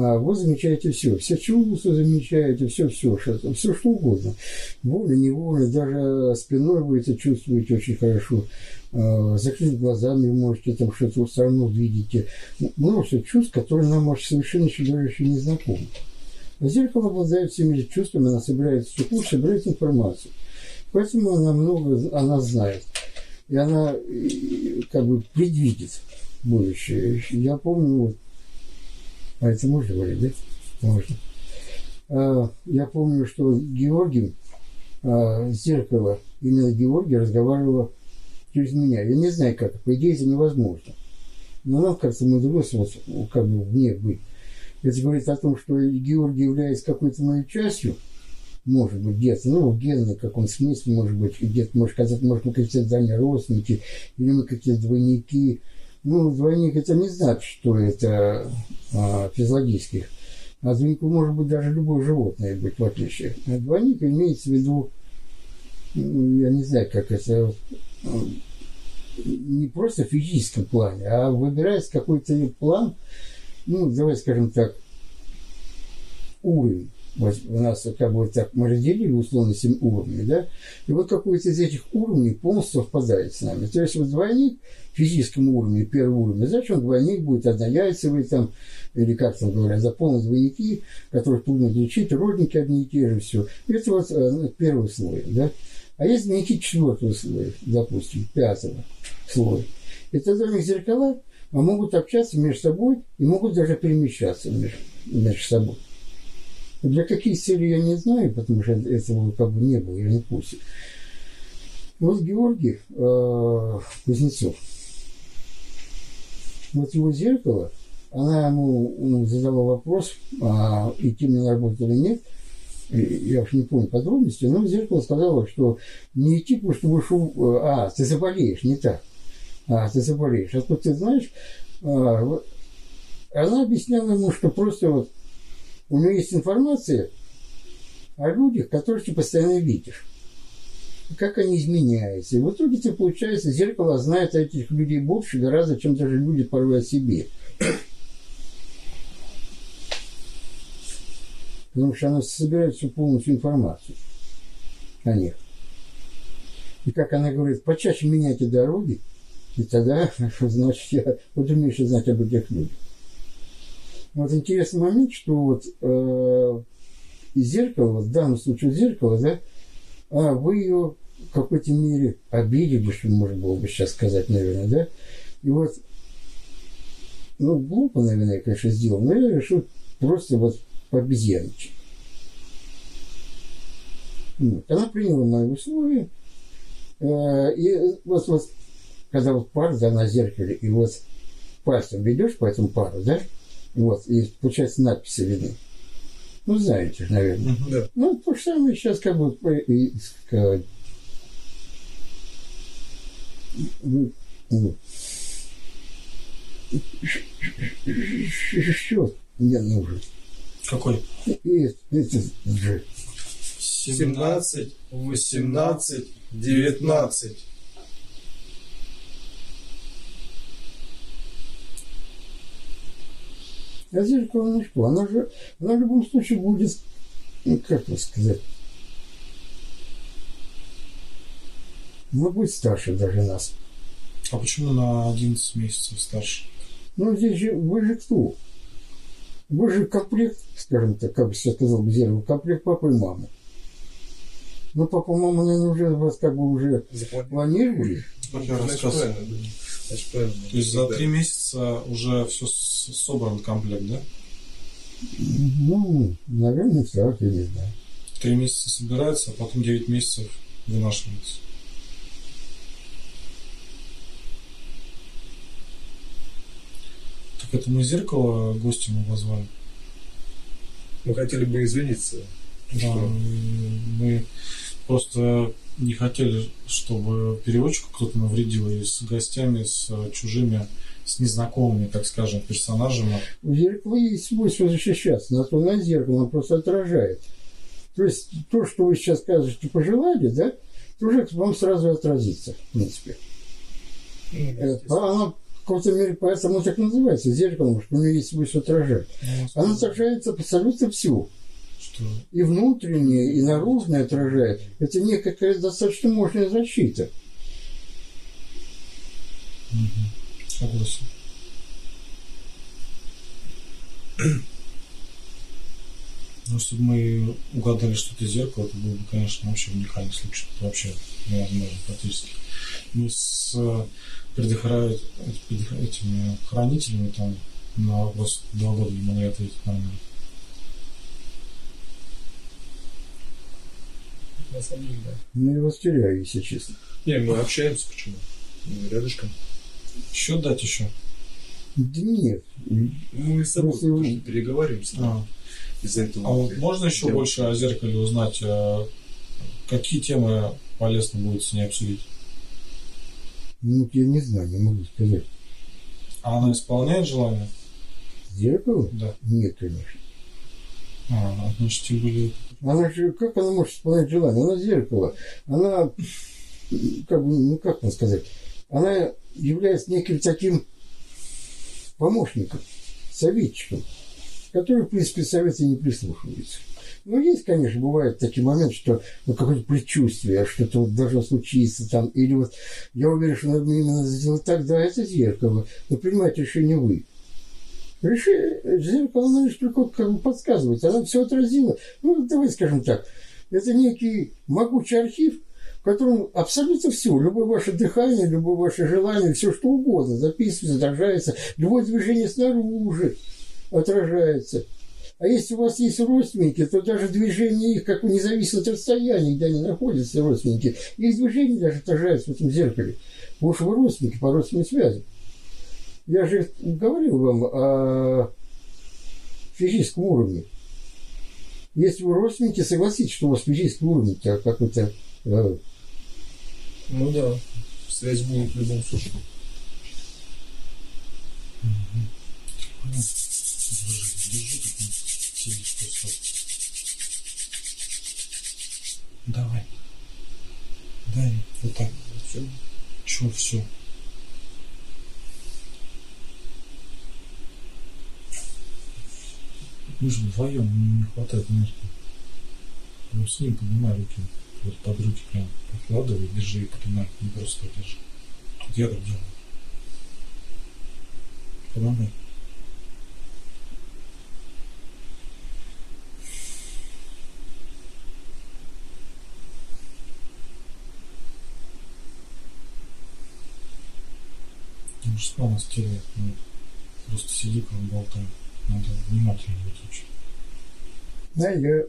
А вы замечаете все, все чувства замечаете, все-все, все, все что угодно. Воля, неволя, даже спиной вы это чувствуете очень хорошо. А, закрыть глазами можете там что-то все равно видите. Множество чувств, которые нам, может, совершенно еще даже еще не знакомы. А зеркало обладает всеми чувствами, она собирает всю собирает информацию. Поэтому она много, она знает. И она как бы предвидит будущее. Я помню, вот, а это можно говорить, да? Можно. А, я помню, что Георгий, а, зеркало, именно Георгий разговаривала через меня. Я не знаю как, по идее это невозможно. Но нам как-то умудрилось вот, как бы вне быть. Это говорит о том, что Георгий является какой-то моей частью – может быть, где-то, ну, в генном каком смысле, может быть, где-то, может, когда-то, может, мы какие-то дальние родственники, или мы какие-то двойники. Ну, двойник это не значит, что это а, физиологических. А двойнику может быть даже любое животное быть, в отличие. А двойник имеется в виду, я не знаю, как это, не просто в физическом плане, а выбирается какой-то план, ну, давай скажем так, уровень у нас как бы так мы разделили условно 7 уровней, да, и вот какой-то из этих уровней полностью совпадает с нами. То есть вот двойник в физическом уровне, первый уровень, значит он двойник будет однояйцевый там, или как там говорят, заполнить двойники, которых трудно отличить, родники одни и те же, все. Это вот э, ну, первый слой, да. А есть двойники четвертого слоя, допустим, пятого слоя. И тогда у них зеркала а могут общаться между собой и могут даже перемещаться между, между собой. Для каких целей я не знаю, потому что этого как бы не было, я не в. Вот Георгий э, Кузнецов, вот его зеркало, она ему ну, задала вопрос, а, идти мне на работу или нет, я уж не помню подробности, но зеркало сказала, что не идти, потому что вышел, а, ты заболеешь, не так, а, ты заболеешь. А тут ты знаешь, а, она объясняла ему, что просто вот у него есть информация о людях, которых ты постоянно видишь. Как они изменяются. И в итоге тебе получается, зеркало знает о этих людей больше гораздо, чем даже люди порой о себе. Потому что она собирает всю полностью информацию о них. И как она говорит, почаще меняйте дороги, и тогда, значит, я буду меньше знать об этих людях. Вот интересный момент, что вот э, вот в данном случае зеркало, да, а вы ее в какой-то мере обидели, что можно было бы сейчас сказать, наверное, да. И вот, ну, глупо, наверное, я, конечно, сделал, но я решил просто вот пообезьяничать. Вот. Она приняла мои условия, э, и вот, вот когда вот пар, да, на зеркале, и вот пальцем ведешь по этому пару, да, вот, и получается надписи видны. Ну, знаете, наверное. Да. Ну, то же самое сейчас как бы и. Ну, ну. Счет мне нужен. Какой? И это же. 17, 18, 19. А зеркало, ну что, она же, она в любом случае будет, ну, как это сказать, ну, будет старше даже нас. А почему на 11 месяцев старше? Ну, здесь же, вы же кто? Вы же комплект, скажем так, как бы сейчас сказал бы зеркало, комплект папы и мамы. Ну, папа и мама, наверное, уже вас как бы уже планировали. Как я рассказывал. То есть за три месяца уже все собран комплект, да? Ну, наверное, так, не знаю. Три месяца собирается, а потом девять месяцев вынашивается. Так это мы зеркало гостя мы позвали. Мы хотели бы извиниться. Да, что? мы просто не хотели, чтобы переводчику кто-то навредил и с гостями, с чужими, с незнакомыми, так скажем, персонажами. У зеркала есть свойство защищаться, на то на зеркало, оно просто отражает. То есть то, что вы сейчас скажете, пожелали, да, то уже вам сразу отразится, в принципе. Ну, Э, естественно. Она в каком-то мере поэтому так называется зеркалом, потому что у нее есть свойство отражать. Ну, Она отражается абсолютно все. что И внутреннее, и наружное отражает. Это некая достаточно мощная защита. Мгм. Согласен. Ну, если бы мы угадали, что это зеркало, это был бы, конечно, вообще уникальный случай. Это вообще невозможно практически. Мы с э, предохра- предох- этими хранителями там на вопрос два года не могли ответить нормально. На самом деле, да. Ну, я вас теряю, если честно. Не, мы общаемся почему? Мы рядышком. Счет дать еще? Да нет. Мы с собой Просто- тоже переговариваемся. А, Из-за этого. а вот можно еще делаем. больше о зеркале узнать? э, Какие темы полезно будет с ней обсудить? Ну, я не знаю, не могу сказать. А она исполняет желание? Зеркало? Да. Нет, конечно. А, значит, тем более... Она же, как она может исполнять желание? Она зеркало. Она, как бы, ну как вам сказать, она является неким таким помощником, советчиком, который, в принципе, советы не прислушивается. Ну, есть, конечно, бывают такие моменты, что ну, какое-то предчувствие, что-то вот должно случиться там, или вот я уверен, что надо именно сделать так, да, это зеркало, но принимать решение вы. Реши, зеркало, оно лишь вот как бы подсказывает, она все отразила. Ну, давай скажем так, это некий могучий архив, котором абсолютно все, любое ваше дыхание, любое ваше желание, все что угодно записывается, отражается, любое движение снаружи отражается. А если у вас есть родственники, то даже движение их, как бы не зависит от расстояния, где они находятся, родственники, их движение даже отражается в этом зеркале. Потому что вы родственники по родственной связи. Я же говорил вам о физическом уровне. Если вы родственники, согласитесь, что у вас физический уровень -то какой-то э, Ну да. Связь будет в любом случае. Давай. Дай, вот так. Все. Че все? Мы же вдвоем, мне не хватает энергии. Ну, с ним поднимай руки. Вот под руки прям подкладывай, держи и поднимай. Не просто держи. Вот я так делаю. Помогай. Что нас теряет? Ну, просто сиди, как болтай. Надо внимательно быть очень. Да, я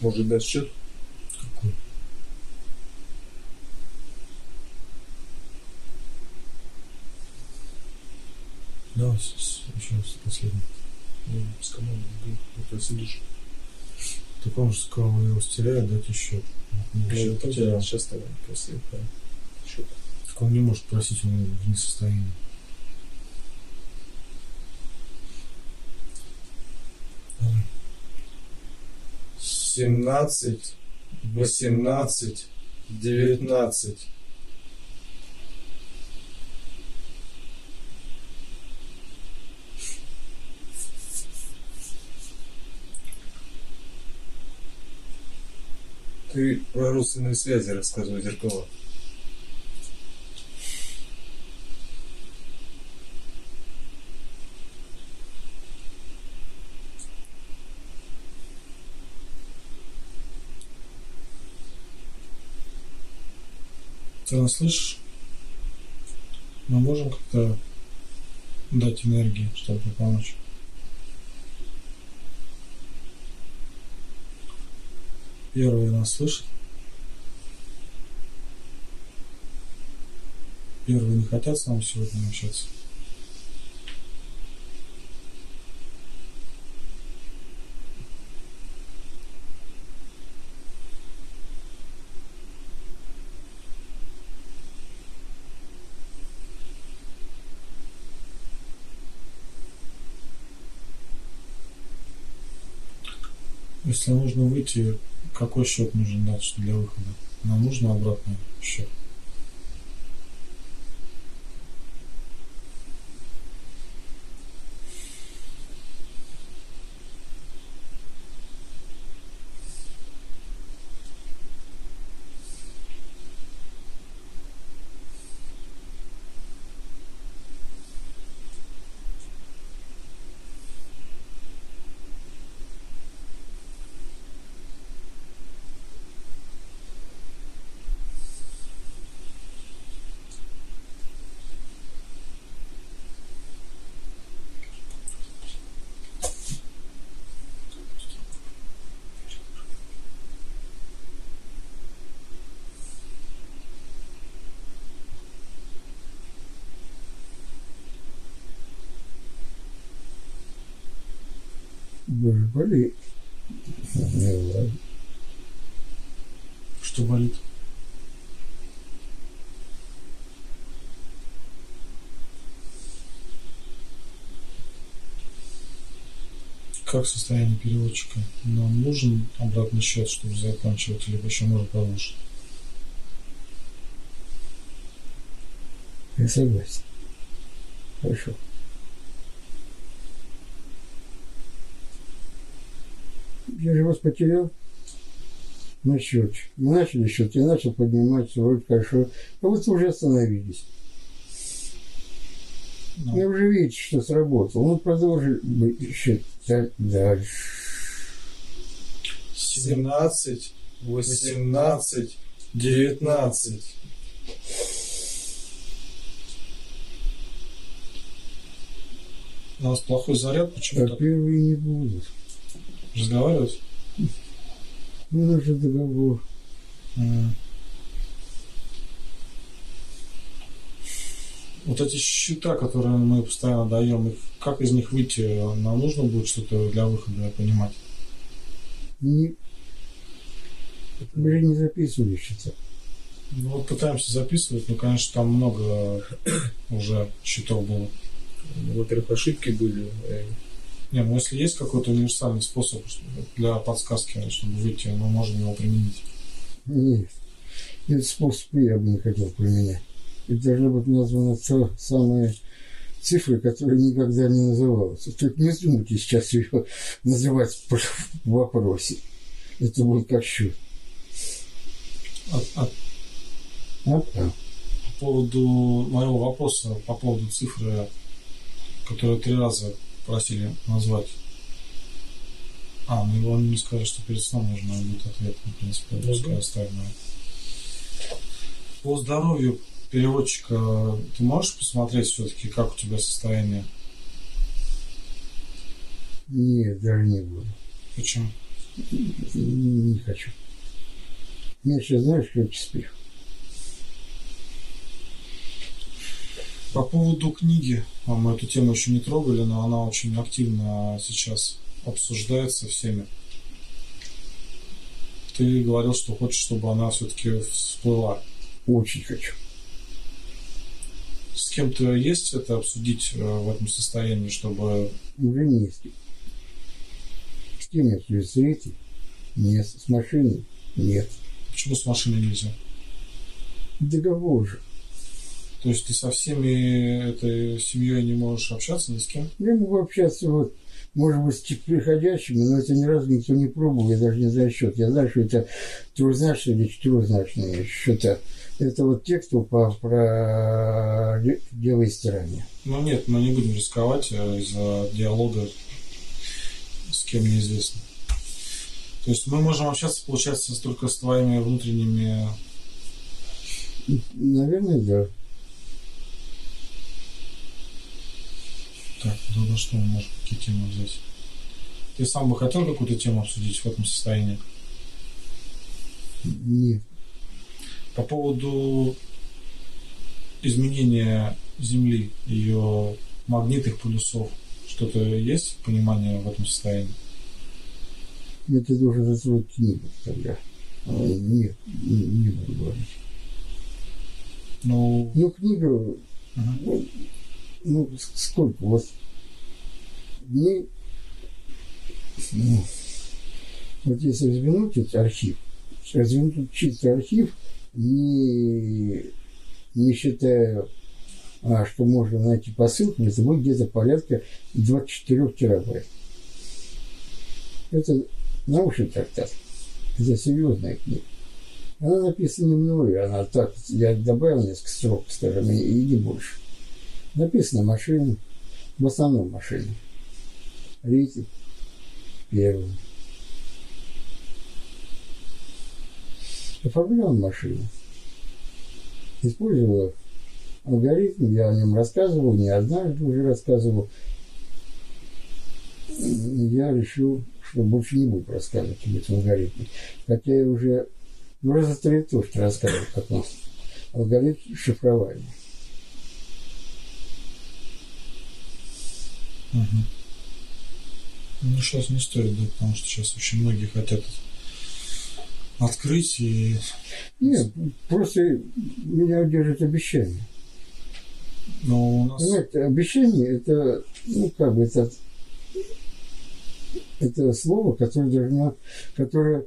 Может дать счет? Какой? Давай с- с- еще раз последний. Ну, с командой. Вот сидишь. Так он же сказал, я его стеряю, дайте счет. Ну, Счет потерял. Сейчас давай после этого. Счет. Так он не может просить, он в несостоянии. Давай. Семнадцать, восемнадцать, девятнадцать. Ты про родственные связи рассказывай, Зеркало. Ты нас слышишь? Мы можем как-то дать энергии, чтобы помочь? Первые нас слышат? Первые не хотят с нами сегодня общаться? Если нужно выйти, какой счет нужен дать для выхода? Нам нужно обратный счет. Болит. Что болит? Как состояние переводчика? Нам нужен обратный счет, чтобы заканчивать, либо еще можно продолжить? Я согласен. Хорошо. Я же вас потерял на счетчик. Мы начали счет, я начал подниматься, вроде хорошо. А вот уже остановились. Ну, Я уже видите, что сработал. Он продолжил бы считать дальше. 17, 18, 19. У нас плохой заряд, почему А первые не будут. Разговаривать? Ну, наш договор. М. Вот эти счета, которые мы постоянно даем, их- как из них выйти? Нам нужно будет что-то для выхода понимать. Не... Мы же не записывали счета. Ну, вот пытаемся записывать, но, конечно, там много уже счетов было. Ну, Во-первых, ошибки были. Не, ну если есть какой-то универсальный способ для подсказки, чтобы выйти, мы можем его применить. Нет. Этот способ я бы не хотел применять. И должны быть названы те самые цифры, которые никогда не называются. Только не вздумайте сейчас ее называть в вопросе. Это будет как счет. А, а А? Да. по поводу моего вопроса, по поводу цифры, которую три раза просили назвать. А, ну его не сказали, что перед сном нужно будет ответ, в принципе, Ну пускай его. По здоровью переводчика ты можешь посмотреть все-таки, как у тебя состояние? Нет, даже не буду. Почему? Не, не хочу. Сейчас, знаешь, как сплю. По поводу книги, а, мы эту тему еще не трогали, но она очень активно сейчас обсуждается всеми. Ты говорил, что хочешь, чтобы она все-таки всплыла. Очень хочу. С кем-то есть это обсудить э, в этом состоянии, чтобы... Уже не с кем. С кем я с третий? Нет. С машиной? Нет. Почему с машиной нельзя? Договор же. То есть ты со всеми этой семьей не можешь общаться ни с кем? Я могу общаться вот, может быть, с приходящими, но это ни разу никто не пробовал, я даже не знаю счет. Я знаю, что это трехзначные или четырехзначные счета. Это вот те, кто по, про ле- левой стороне. Ну нет, мы не будем рисковать э, из-за диалога с кем неизвестно. То есть мы можем общаться, получается, только с твоими внутренними... Наверное, да. Так, тогда что мы можем, какие темы взять? Ты сам бы хотел какую-то тему обсудить в этом состоянии? Нет. По поводу изменения Земли, ее магнитных полюсов, что-то есть понимание в этом состоянии? Это должен затронуть книгу тогда. А, Нет, не, не буду говорить. Ну, Ну, книга, ага. Ну, ну, сколько? Вот дней, ну, Вот если взглянуть этот архив, развернуть чистый архив, не, не считая, а, что можно найти по ссылкам, это будет где-то порядка 24 терабайт. Это научный трактат. Это серьезная книга. Она написана не мной, она так, я добавил несколько строк, скажем, и, и не больше. Написано машина, в основном машина. Рейтинг первым. Оформлял машину. Использовал алгоритм, я о нем рассказывал, не однажды уже рассказывал. Я решил, что больше не буду рассказывать об этом алгоритме. Хотя я уже ну, раза три точно рассказывал, как он алгоритм шифрования. Угу. Ну, сейчас не стоит, да, потому что сейчас очень многие хотят открыть и... Нет, просто меня держит обещание. Но у нас... Понимаете, обещание это, ну, как бы, это, это слово, которое должно, которое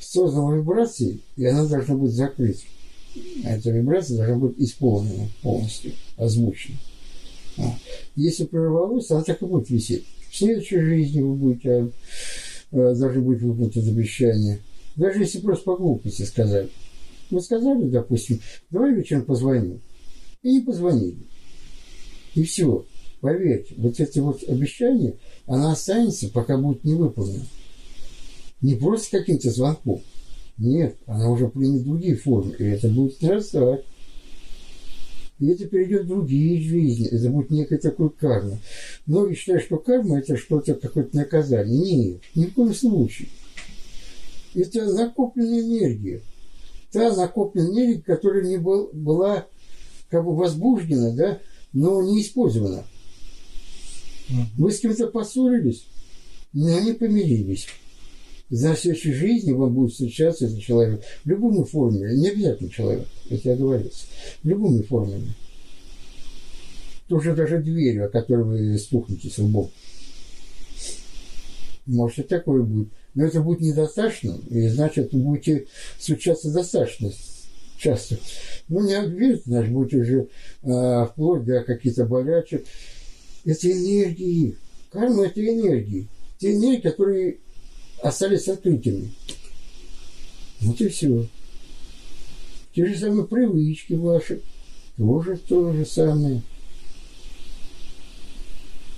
создало вибрации, и она должна быть закрыта. А эта вибрация должна быть исполнена полностью, озвучена. Если прорвалось, она так и будет висеть. В следующей жизни вы будете, а, должны быть выполнить обещание. Даже если просто по глупости сказали. Вы сказали, допустим, давай вечером позвоню. И не позвонили. И все. Поверьте, вот это вот обещание, она останется, пока будет не выполнено. Не просто каким-то звонком. Нет, она уже примет другие формы, и это будет нарастать. И это перейдет в другие жизни. Это будет некая такой карма. Многие считают, что карма – это что-то, какое-то наказание. Нет, ни в коем случае. Это накопленная энергия. Та накопленная энергия, которая не был, была как бы возбуждена, да, но не использована. Вы с кем-то поссорились, но не помирились. За следующей жизни вам будет встречаться этот человек в любыми формами, не обязательно человек, это я говорю, любыми формами. Тоже даже дверью, о которой вы стукнетесь лбом. Может, и такое будет. Но это будет недостаточно, и значит, вы будете встречаться достаточно часто. Ну, не обязательно, значит, будет уже э, вплоть до каких-то болячек. Это энергии. Карма – это энергии. Те энергии, которые остались открытыми. Вот и все. Те же самые привычки ваши, тоже то же самое.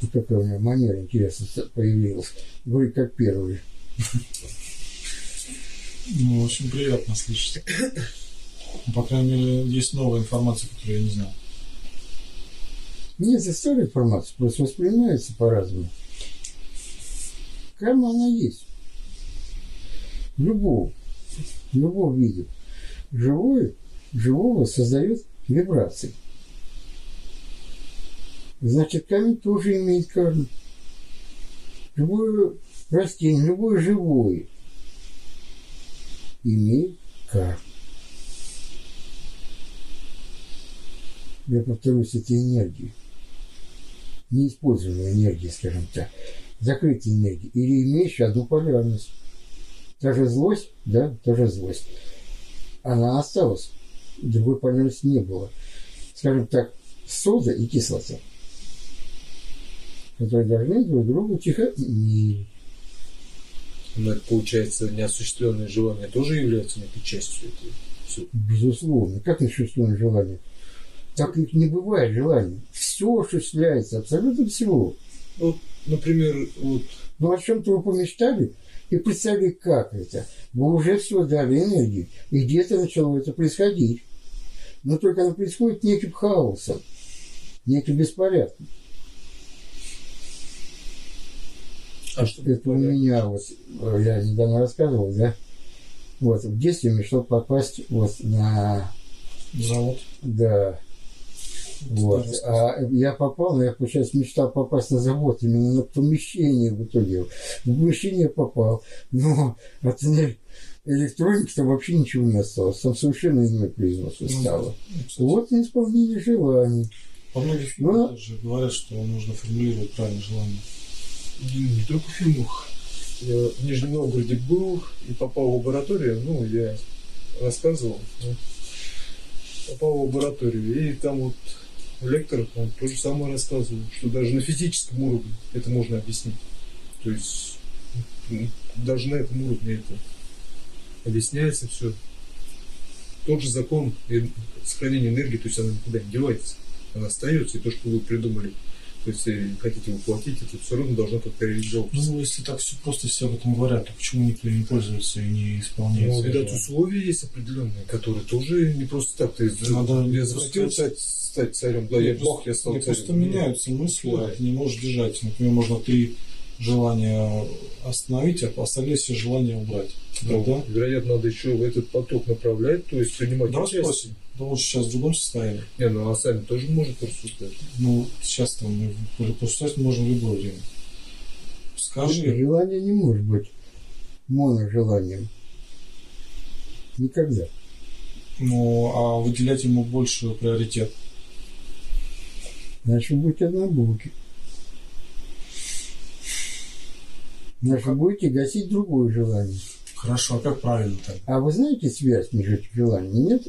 И какая у меня манера интересно появилась. Говорит, как первый. Ну, очень приятно слышать. Ну, по крайней мере, есть новая информация, которую я не знаю. Нет, это старая информация, просто воспринимается по-разному. Карма, она есть. Любого. Любого вида. Живое, живого создает вибрации. Значит, камень тоже имеет карму. Любое растение, любое живое имеет карму. я повторюсь, эти энергии, неиспользованные энергии, скажем так, закрытые энергии, или имеющие одну полярность. Та же злость, да, та же злость, она осталась, другой полярности не было. Скажем так, сода и кислота, которые должны друг другу тихо мирить. Но это, получается, неосуществленное желание тоже является некой частью этого. Все. Безусловно. Как неосуществленное желание? Так их не бывает желаний. Все осуществляется, абсолютно всего. Вот, например, вот... Ну, о чем-то вы помечтали, и представили, как это. Вы уже все дали энергию, и где-то начало это происходить. Но только оно происходит неким хаосом, неким беспорядком. А что это у меня вот, э, я недавно рассказывал, да? Вот, в детстве мечтал попасть вот на... Завод? Да, вот. А я попал, но я, получается, мечтал попасть на завод, именно на помещение в итоге. В помещение попал, но от электроники там вообще ничего не осталось. Там совершенно иной производство ну, стало. Ну, вот неисполнение желаний. По многих фильмах но... даже говорят, что нужно формулировать правильно желание. Не, не только в фильмах. я в Нижнем Новгороде был и попал в лабораторию, ну, я рассказывал, ну, попал в лабораторию, и там вот лектор, он то же самое рассказывал, что даже на физическом уровне это можно объяснить. То есть ну, даже на этом уровне это объясняется все. Тот же закон сохранения энергии, то есть она никуда не девается. Она остается, и то, что вы придумали, то есть если хотите воплотить, это все равно должно как-то реализовываться. Ну, если так все просто все об этом говорят, то почему никто не пользуется и не исполняет? Ну, видать, условия есть определенные, которые тоже не просто так. Ты Надо я захотел стать, стать царем, да, я бог, я стал нет, царем. просто меняются мысли, Да. ты не можешь держать. Например, можно три желания остановить, а остальные все желания убрать. Ну, Тогда вероятно, надо еще в этот поток направлять, то есть принимать Давай участие. спросим. Да он сейчас в другом состоянии. Не, ну а сами тоже может рассуждать. Ну, сейчас там мы пустать можем в любое время. Скажи, Желание не может быть моножеланием. Никогда. ну, а выделять ему больше приоритет. Значит, будете однобоки. Значит, будете гасить другое желание. Хорошо, а как правильно тогда? А вы знаете связь между этими желаниями? Нет?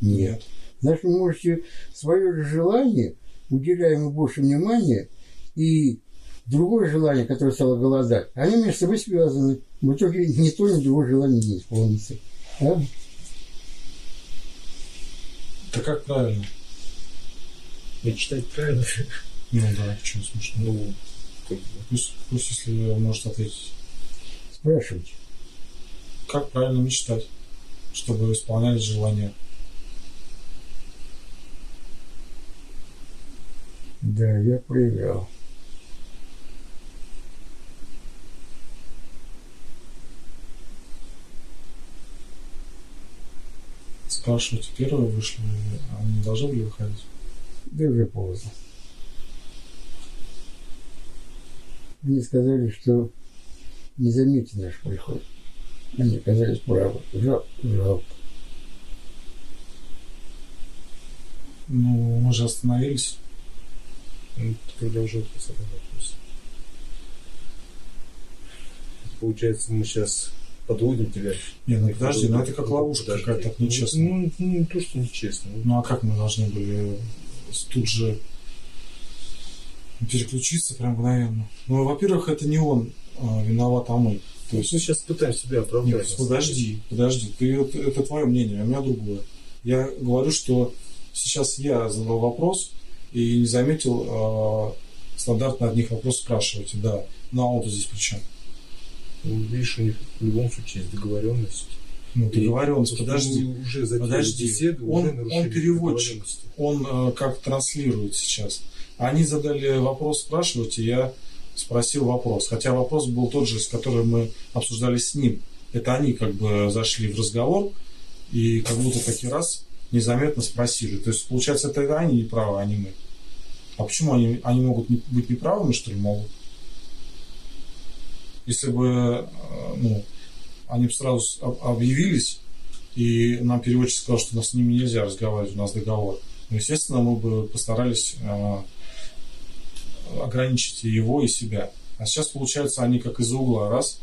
Нет. Значит, вы можете свое же желание, уделяя ему больше внимания, и другое желание, которое стало голодать, они между собой связаны. В итоге ни то, ни другое желание не исполнится. Да? Это как правильно? Мечтать правильно. Ну да, почему смешно? Ну, Пусть, пусть если может ответить. Спрашивайте. Как правильно мечтать, чтобы исполнялись желания? Да, я проиграл. Спрашивайте, первые вышли, а они не должны были выходить? Да уже поздно. Мне сказали, что не заметили наш приход. Они оказались правы. Жал, жалко. Ну, мы же остановились. Когда уже вопрос. Получается, мы сейчас подводим тебя. Не, ну подожди, ну это как ловушка какая-то, так нечестно. Ну, ну, не то, что нечестно. Ну а как мы должны были тут же переключиться прям мгновенно? Ну, во-первых, это не он а, виноват, а мы. То мы есть, сейчас пытаемся себя оправдать. нет, подожди, подожди, ты, вот- это твое мнение, а у меня другое. Я говорю, что сейчас я задал вопрос и не заметил а, стандартно одних вопросов спрашиваете, да. Ну а он-то здесь при чем? Ну, видишь, у них в любом случае есть договоренность. Ну, договоренность, подожди. мы уже Подожди. беседу, Он- уже он переводчик. он э, как транслирует сейчас. Они задали вопрос, спрашивать, и я спросил вопрос. Хотя вопрос был тот же, с которым мы обсуждали с ним. Это они как бы зашли в разговор и как будто таки раз незаметно спросили. То есть, получается, это они не правы, а не мы. А почему они, они могут не- быть неправыми, что ли, могут? Если бы, э, ну, они бы сразу объявились, и нам переводчик сказал, что нас с ними нельзя разговаривать, у нас договор. Ну, естественно, мы бы постарались ограничить и его, и себя. А сейчас, получается, они как из угла раз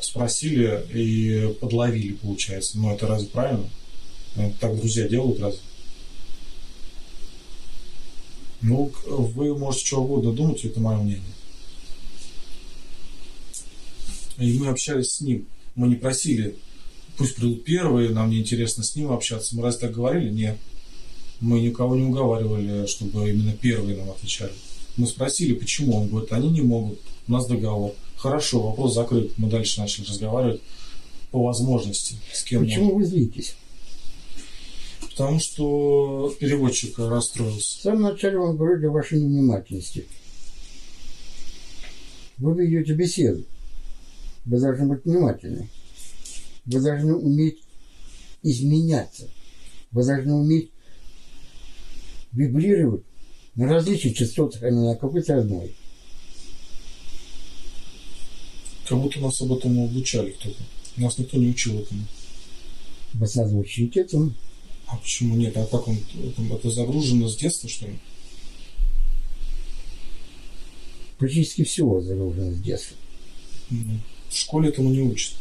спросили и подловили, получается. Ну, это разве правильно? Ну, Так друзья делают разве? Ну, вы можете что угодно думать, это мое мнение. И мы общались с ним. Мы не просили, пусть придут первые, нам не интересно с ним общаться. Мы разве так говорили? Нет. Мы никого не уговаривали, чтобы именно первые нам отвечали. Мы спросили, почему. Он говорит, они не могут, у нас договор. Хорошо, вопрос закрыт. Мы дальше начали разговаривать по возможности, с кем можно. Почему вы злитесь? Потому что переводчик расстроился. В самом начале вам говорю для вашей невнимательности. Вы ведете беседу. Вы должны быть внимательны. Вы должны уметь изменяться. Вы должны уметь вибрировать а не на какой-то одной. Как будто нас об этом обучали кто-то. Нас никто не учил этому. Вас надо учить этому. А почему нет? А как он? Это, это загружено с детства, что ли? Практически всего загружено с детства. В школе этому не учат.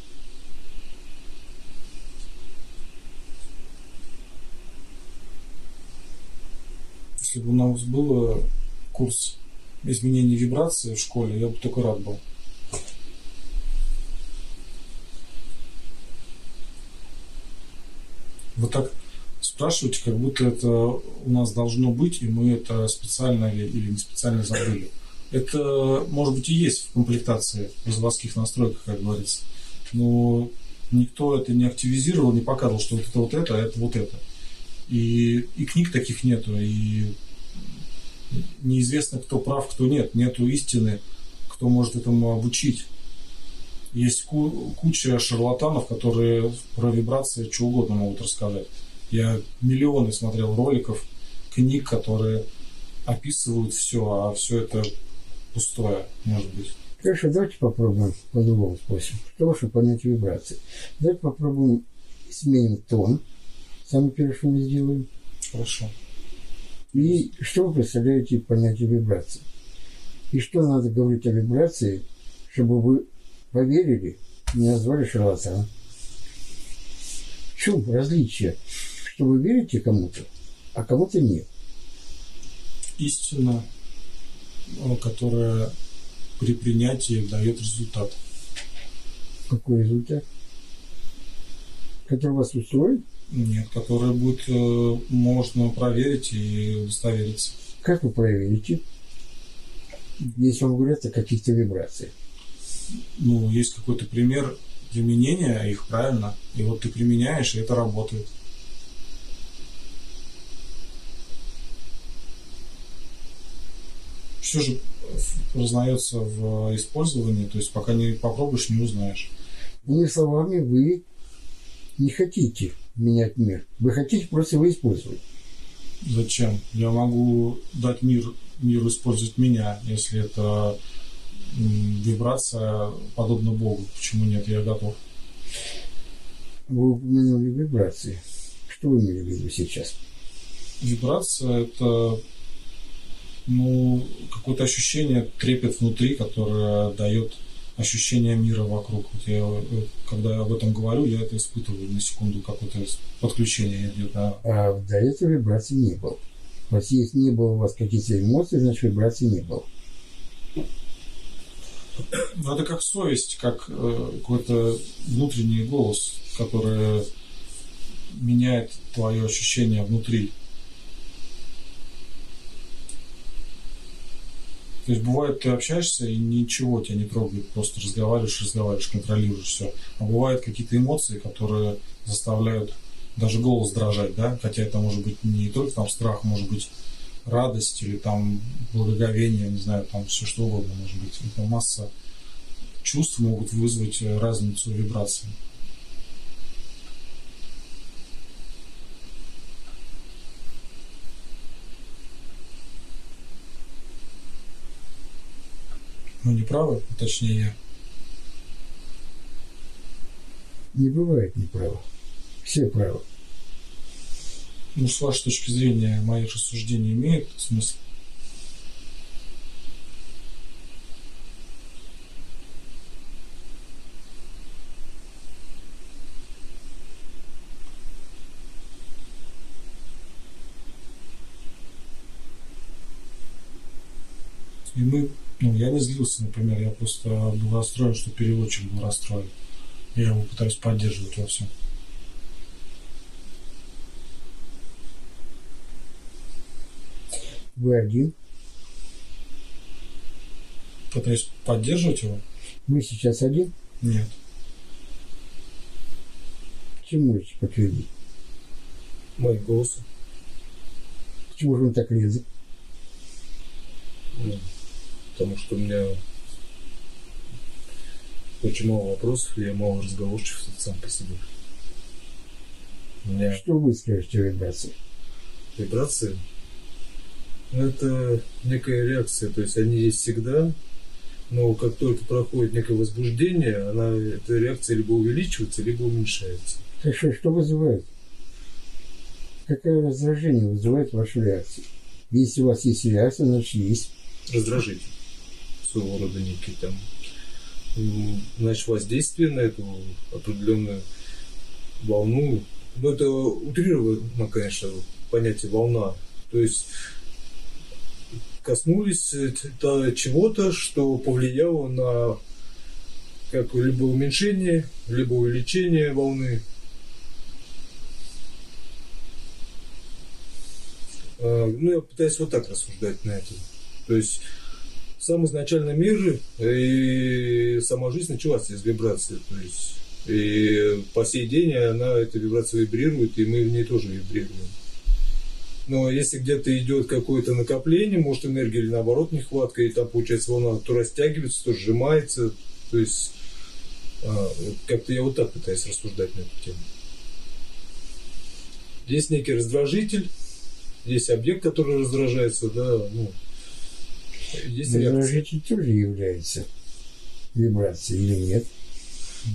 Если бы у нас был курс изменения вибрации в школе, я бы только рад был. Вы так спрашиваете, как будто это у нас должно быть, и мы это специально или, или не специально забыли. Это, может быть, и есть в комплектации в заводских настройках, как говорится. Но никто это не активизировал, не показывал, что вот это вот это, а это вот это. И, и книг таких нету, и неизвестно, кто прав, кто нет. Нету истины, кто может этому обучить. Есть ку- куча шарлатанов, которые про вибрации что угодно могут рассказать. Я миллионы смотрел роликов, книг, которые описывают все, а все это пустое, может быть. Хорошо, давайте попробуем по другому способу. Что ваше понятие вибрации? Давайте попробуем сменим тон. Самый первый, что мы сделаем. Хорошо. И что вы представляете понятие вибрации? И что надо говорить о вибрации, чтобы вы поверили, не назвали шарлатаном? В чем различие? Что вы верите кому-то, а кому-то нет. Истина, э, которая при принятии дает результат. Какой результат? Который вас устроит? Нет, которая будет э, можно проверить и удостовериться. Как вы проверите, если вам говорят о каких-то вибрациях? Ну, есть какой-то пример применения их правильно, и вот ты применяешь, и это работает. Все же познается в использовании, то есть пока не попробуешь, не узнаешь. Иными словами, вы не хотите менять мир. Вы хотите просто его использовать. Зачем? Я могу дать мир, миру использовать меня, если это вибрация подобна Богу. Почему нет? Я готов. Вы упомянули вибрации. Что вы имели в виду сейчас? Вибрация это ну, какое-то ощущение, трепет внутри, которое дает ощущение мира вокруг. Вот я, э, когда я об этом говорю, я это испытываю на секунду, какое-то подключение идет. Да. А до этого вибраций не было. Вот если не было у вас каких-то эмоций, значит вибраций не было. Ну, это как совесть, как э, какой-то внутренний голос, который меняет твое ощущение внутри. То есть бывает, ты общаешься и ничего тебя не трогает, просто разговариваешь, разговариваешь, контролируешь все. А бывают какие-то эмоции, которые заставляют даже голос дрожать, да, хотя это может быть не только там страх, может быть радость или там благоговение, не знаю, там все что угодно может быть. Это масса чувств могут вызвать э, разницу вибраций. Ну, не правы, точнее я. Не бывает неправо. Все правы. Ну, с вашей точки зрения, мои рассуждения имеют смысл? И мы, ну, я не злился, например, я просто был расстроен, что переводчик был расстроен. Я его пытаюсь поддерживать во всем. Вы один. Пытаюсь поддерживать его? Вы сейчас один. Нет. Чем можете подтвердить? Моим голосом. Почему же он так резок? Ну, потому что у меня очень мало вопросов, и я мало разговорчив сам по себе. У меня Что вы скажете вибрации? вибрации ну, это некая реакция, то есть они есть всегда, но как только проходит некое возбуждение, она, эта реакция либо увеличивается, либо уменьшается. Хорошо, что вызывает? Какое раздражение вызывает вашу реакцию? Если у вас есть реакция, значит есть. Раздражитель. Своего рода некий там значит, воздействие на эту определенную волну. Ну, это утрировано, конечно, понятие волна. То есть коснулись э, чего-то, что повлияло на как либо уменьшение, либо увеличение волны. А, Ну, я пытаюсь вот так рассуждать на это. То есть сам изначально мир и сама жизнь началась из вибрации. То есть и по сей день она, эта вибрация вибрирует, и мы в ней тоже вибрируем. Но если где-то идет какое-то накопление, может энергия или наоборот нехватка, и там получается волна то растягивается, то сжимается. То есть а, как-то я вот так пытаюсь рассуждать на эту тему. Есть некий раздражитель, есть объект, который раздражается, да, ну. Раздражитель тоже является вибрацией или нет?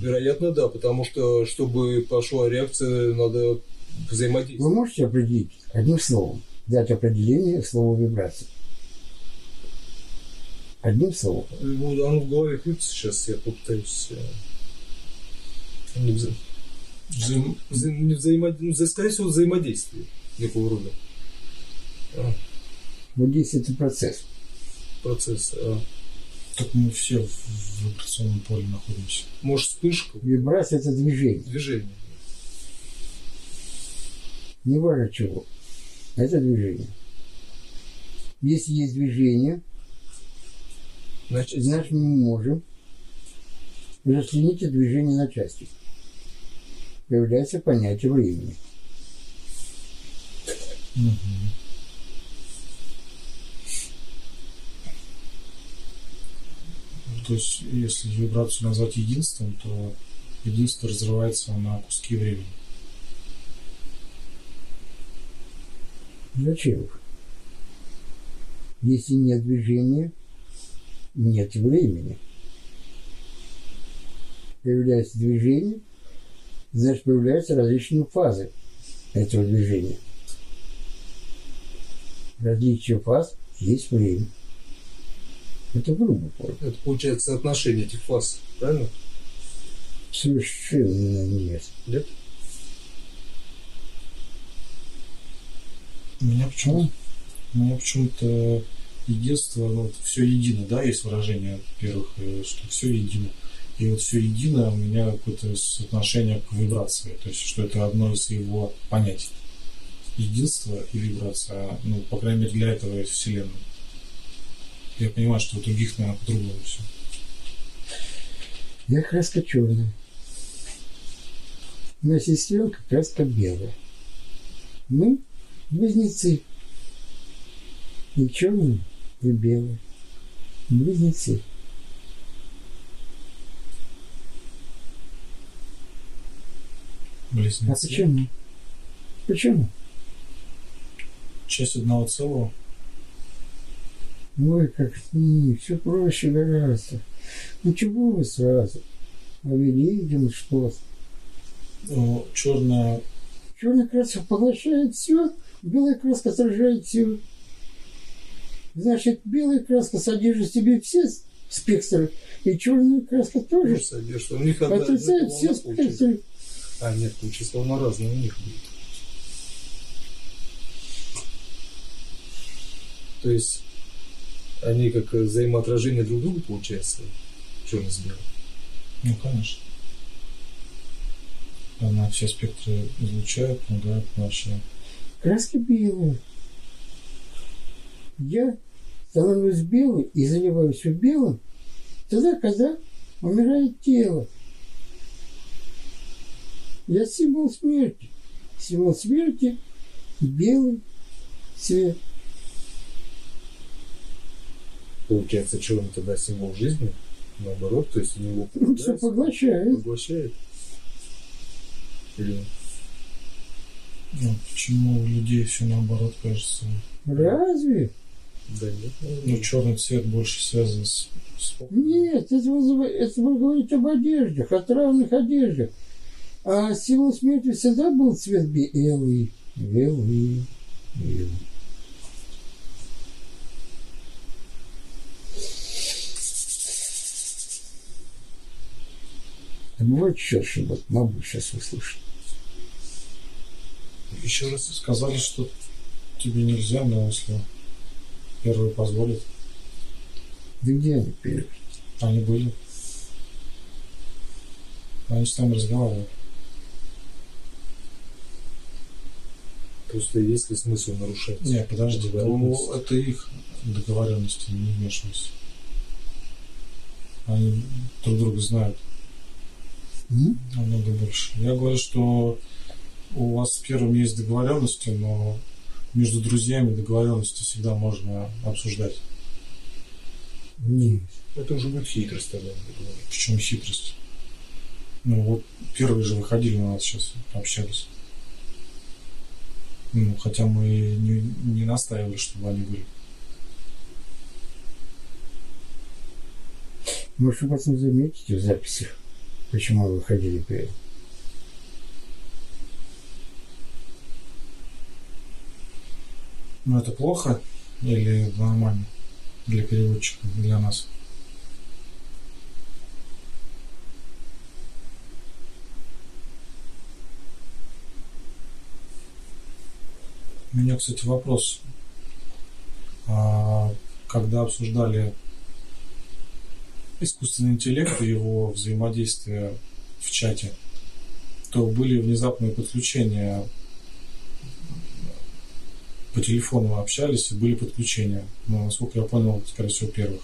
Вероятно, да, потому что, чтобы пошла реакция, надо взаимодействовать. Вы можете определить одним словом, дать определение слова вибрация? Одним словом. Вот Оно в голове крутится сейчас, я попытаюсь... э, не вза- Взаим- вза- не взаимод- ну, скорее всего, взаимодействие некого рода. Вот здесь это процесс. Процесс. а. Так мы все в вибрационном поле находимся. Может, вспышка, Вибрация – это движение. движение. Не важно чего. Это движение. Если есть движение, Значит, значит мы можем расчленить это движение на части. Появляется понятие времени. То есть, если вибрацию назвать единством, то единство разрывается на куски времени. Зачем? Если нет движения, нет времени. Появляется движение, значит появляются различные фазы этого движения. Различие фаз есть время. Это грубо говоря. это получается соотношение этих фаз, правильно? Совершенно нет. Нет? У меня почему-то, у меня почему-то единство, ну, все едино, да, есть выражение, во-первых, э, что все едино. И вот все едино у меня какое-то соотношение к вибрации, то есть, что это одно из его понятий. Единство и вибрация, ну, по крайней мере, для этого есть Вселенная. Я понимаю, что у других, наверное, по-другому все. Я краска черная. Моя сестренка краска белая. Мы близнецы. И черные, и белые. Близнецы. Близнецы. А почему? Почему? Часть одного целого. Ой, как все проще гораздо. Ну чего вы сразу? А видим что? Ну, черная Черная краска поглощает все, белая краска отражает все. Значит, белая краска содержит в себе все спектры, и черная краска тоже содержит. У них одна отрицает все спектры. А, нет, получается, волна разная у них будет. То есть они как взаимоотражение друг друга, получается, черный с белым. Ну, конечно. Она все спектры излучает, помогает вообще. Краска белая. Я становлюсь белым и заливаюсь в белым тогда, когда умирает тело. Я символ смерти. Символ смерти – белый цвет. Получается, черный тогда символ жизни, наоборот, то есть у него Ну, Все поглощает. поглощает. Или Ну, почему у людей все наоборот кажется? Разве? да нет, Ну, черный цвет больше связан с, с- Нет, это, вызывает, это вы говорите об одеждах, о травных одеждах. А символ смерти всегда был цвет белый. Белый. белый. А бывает сейчас, что вот могу сейчас услышать. Еще раз сказали, что тебе нельзя, но если первый позволит. Да где они первые? Они были. Они с нами разговаривали. Просто есть ли смысл нарушать? Не, подожди, ну, это их договоренности, не вмешивайся. Они друг друга знают М? намного больше. Я говорю, что у вас с первым есть договоренности, но между друзьями договоренности всегда можно обсуждать. Нет. Это уже будет хитрость тогда. я говорю. В чем хитрость? Ну вот первые же выходили на нас сейчас, общались. Ну, хотя мы не, не настаивали, чтобы они были. Может, вы потом заметите в записях, почему вы ходили перед. Ну это плохо или нормально для переводчика, для нас? У меня, кстати, вопрос. А, когда обсуждали искусственный интеллект и его взаимодействие в чате, то были внезапные подключения по телефону общались и были подключения. Но, насколько я понял, скорее всего, первых.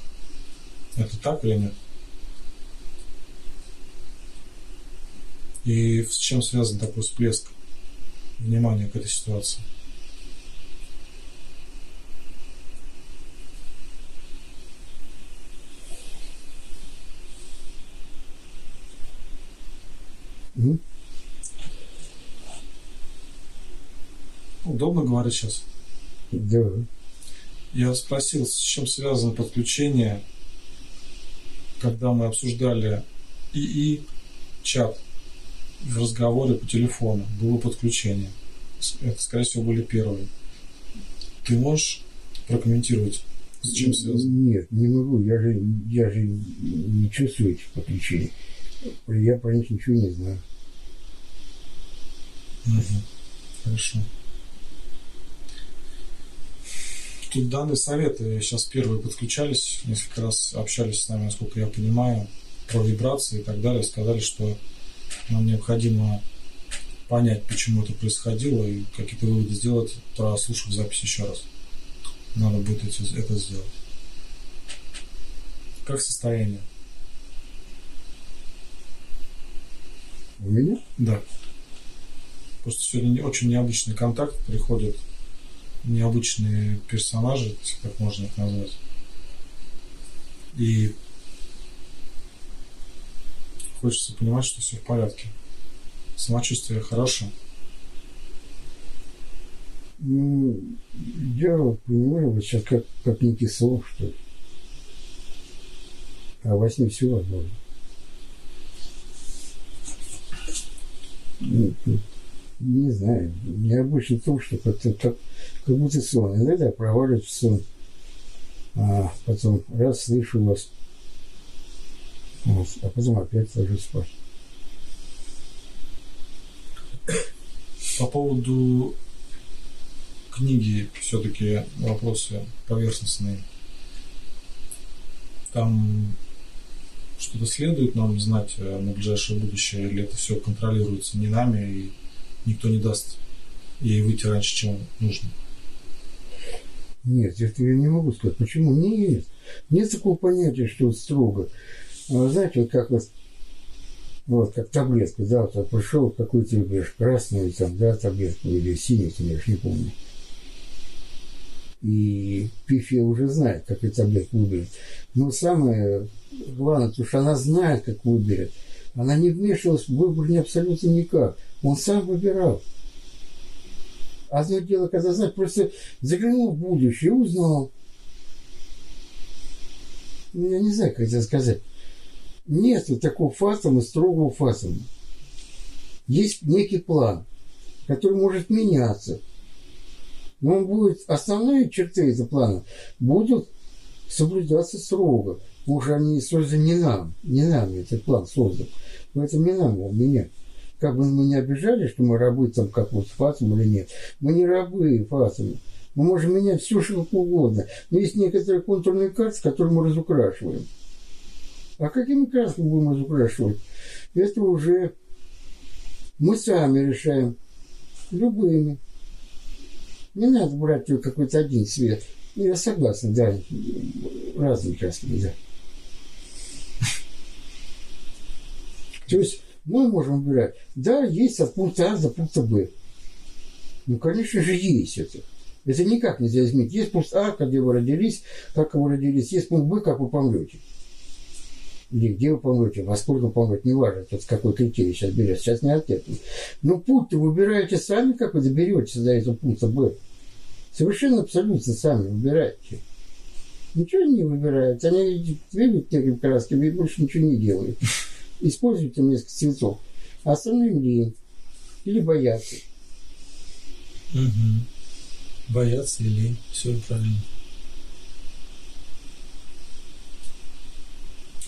Это так или нет? И с чем связан такой всплеск внимания к этой ситуации? Удобно говорить сейчас? Да. Я спросил, с чем связано подключение, когда мы обсуждали ИИ чат в разговоре по телефону. Было подключение. Это, скорее всего, были первые. Ты можешь прокомментировать, с чем связано? Нет, не могу. Я же, я же не чувствую этих подключений. Я про них ничего не знаю. Мгм. Хорошо. Тут данные советы сейчас первые подключались, несколько раз общались с нами, насколько я понимаю, про вибрации и так далее, сказали, что нам необходимо понять, почему это происходило, и какие-то выводы сделать, прослушав запись еще раз. Надо будет это сделать. Как состояние? У меня? Да. Просто сегодня очень необычный контакт, приходят необычные персонажи, так можно их назвать. И хочется понимать, что все в порядке. Самочувствие хорошее. Ну, я понимаю, вот сейчас как, как некий сон, что. А во сне все возможно. Тут, не знаю, необычно в том, что как-то как, как будто сон. Иногда проваливаюсь в сон, а потом раз слышу вас, вот, а потом опять ложусь спать. По поводу книги все-таки вопросы поверхностные. Там что-то следует нам знать э, на ближайшее будущее, или это все контролируется не нами, и никто не даст ей выйти раньше, чем нужно. Нет, я не могу сказать. Почему? Нет. Нет такого понятия, что строго. А, знаете, вот как вот, вот как таблетка, да, вот пришел какой-то, говоришь, красную там, да, таблетку или синюю, ты говоришь, не помню. И Пифия уже знает, как эту таблетку выберет. Но самое главное, то, что она знает, как выберет. Она не вмешивалась в выбор не абсолютно никак. Он сам выбирал. Одно дело, когда знаешь, просто заглянул в будущее, узнал. Ну, я не знаю, как это сказать. Нет такого фатума, строгого фатума. Есть некий план, который может меняться. Но он будет, основные черты этого плана будут соблюдаться строго. Что они созданы не нам, не нам этот план создан. Поэтому не нам его менять. Как бы мы не обижали, что мы рабы там как вот фасом или нет. Мы не рабы фасом. Мы можем менять все, что угодно. Но есть некоторые контурные карты, которые мы разукрашиваем. А какими красками будем разукрашивать? Это уже мы сами решаем. Любыми. Не надо брать только какой-то один цвет. Ну, я согласен, да. Разные краски, да. То есть мы можем выбирать. Да, есть от пункта А до пункта Б. Ну, конечно же, есть это. Это никак нельзя изменить. Есть пункт А, где вы родились, как вы родились. Есть пункт Б, как вы помрете. Или где вы помрете, во сколько помрете, не важно, тут какой критерий сейчас берется. Сейчас не от этого. Но путь-то выбираете сами, как вы доберетесь до этого пункта Б. Совершенно абсолютно сами выбираете. Ничего не выбирают. Они двигают некими красками и больше ничего не делают. Используют там несколько цветов. А остальным лень. Или боятся. Угу. Боятся или все правильно.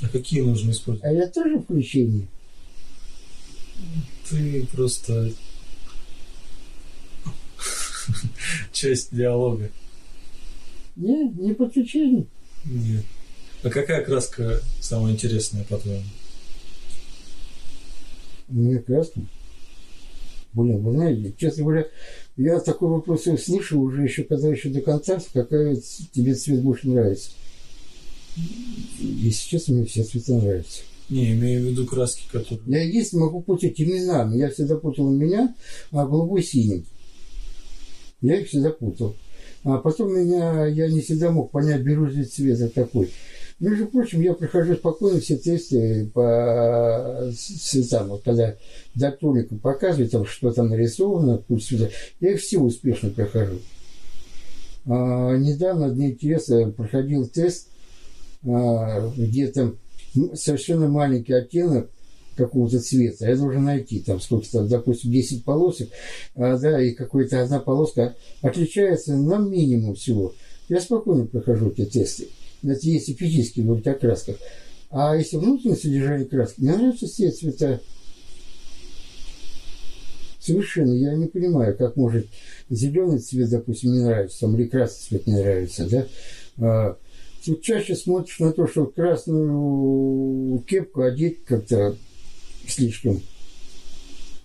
А какие нужно использовать? А я тоже включение. Ты просто часть диалога. Не, не подключение. Нет. А какая краска самая интересная, по-твоему? Мне краска. Блин, вы знаете, честно говоря, я такой вопрос слышал уже еще, когда еще до конца, какая тебе цвет больше нравится. Если честно, мне все цвета нравятся. Не, имею в виду краски, которые... Я есть могу путать именами. Я всегда путал меня, а голубой синим. Я их всегда путал. А потом меня, я не всегда мог понять, беру ли цвет такой. Между прочим, я прохожу спокойно все тесты по цветам. Вот когда докторикам показывают, там, что там нарисовано, пусть сюда, я их все успешно прохожу. А, недавно, дни интереса, проходил тест, а, где там совершенно маленький оттенок какого-то цвета, я должен найти там сколько-то, допустим, 10 полосок, а, да, и какая-то одна полоска отличается на минимум всего. Я спокойно прохожу эти тесты. Это если физически говорить о красках. А если внутреннее содержание краски, мне нравятся все цвета. Совершенно я не понимаю, как может зеленый цвет, допустим, не нравится, там, или красный цвет не нравится, да. А, тут чаще смотришь на то, что красную кепку одеть как-то слишком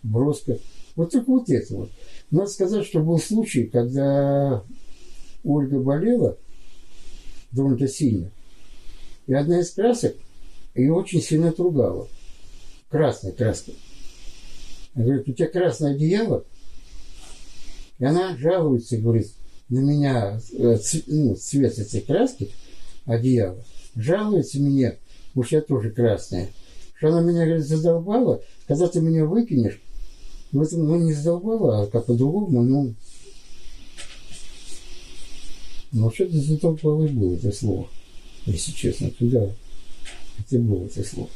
броско. Вот только вот это вот. Надо сказать, что был случай, когда Ольга болела, довольно сильно. И одна из красок ее очень сильно отругала. Красная краска. Она говорит, у тебя красное одеяло? И она жалуется, говорит, на меня э, ну, цвет этой краски, одеяла, жалуется мне, уж я тоже красная, что она меня, говорит, задолбала, когда ты меня выкинешь, в этом, ну, не задолбала, а как по-другому, ну, но вообще-то задолбало и было это слово, если честно, туда это было это слово.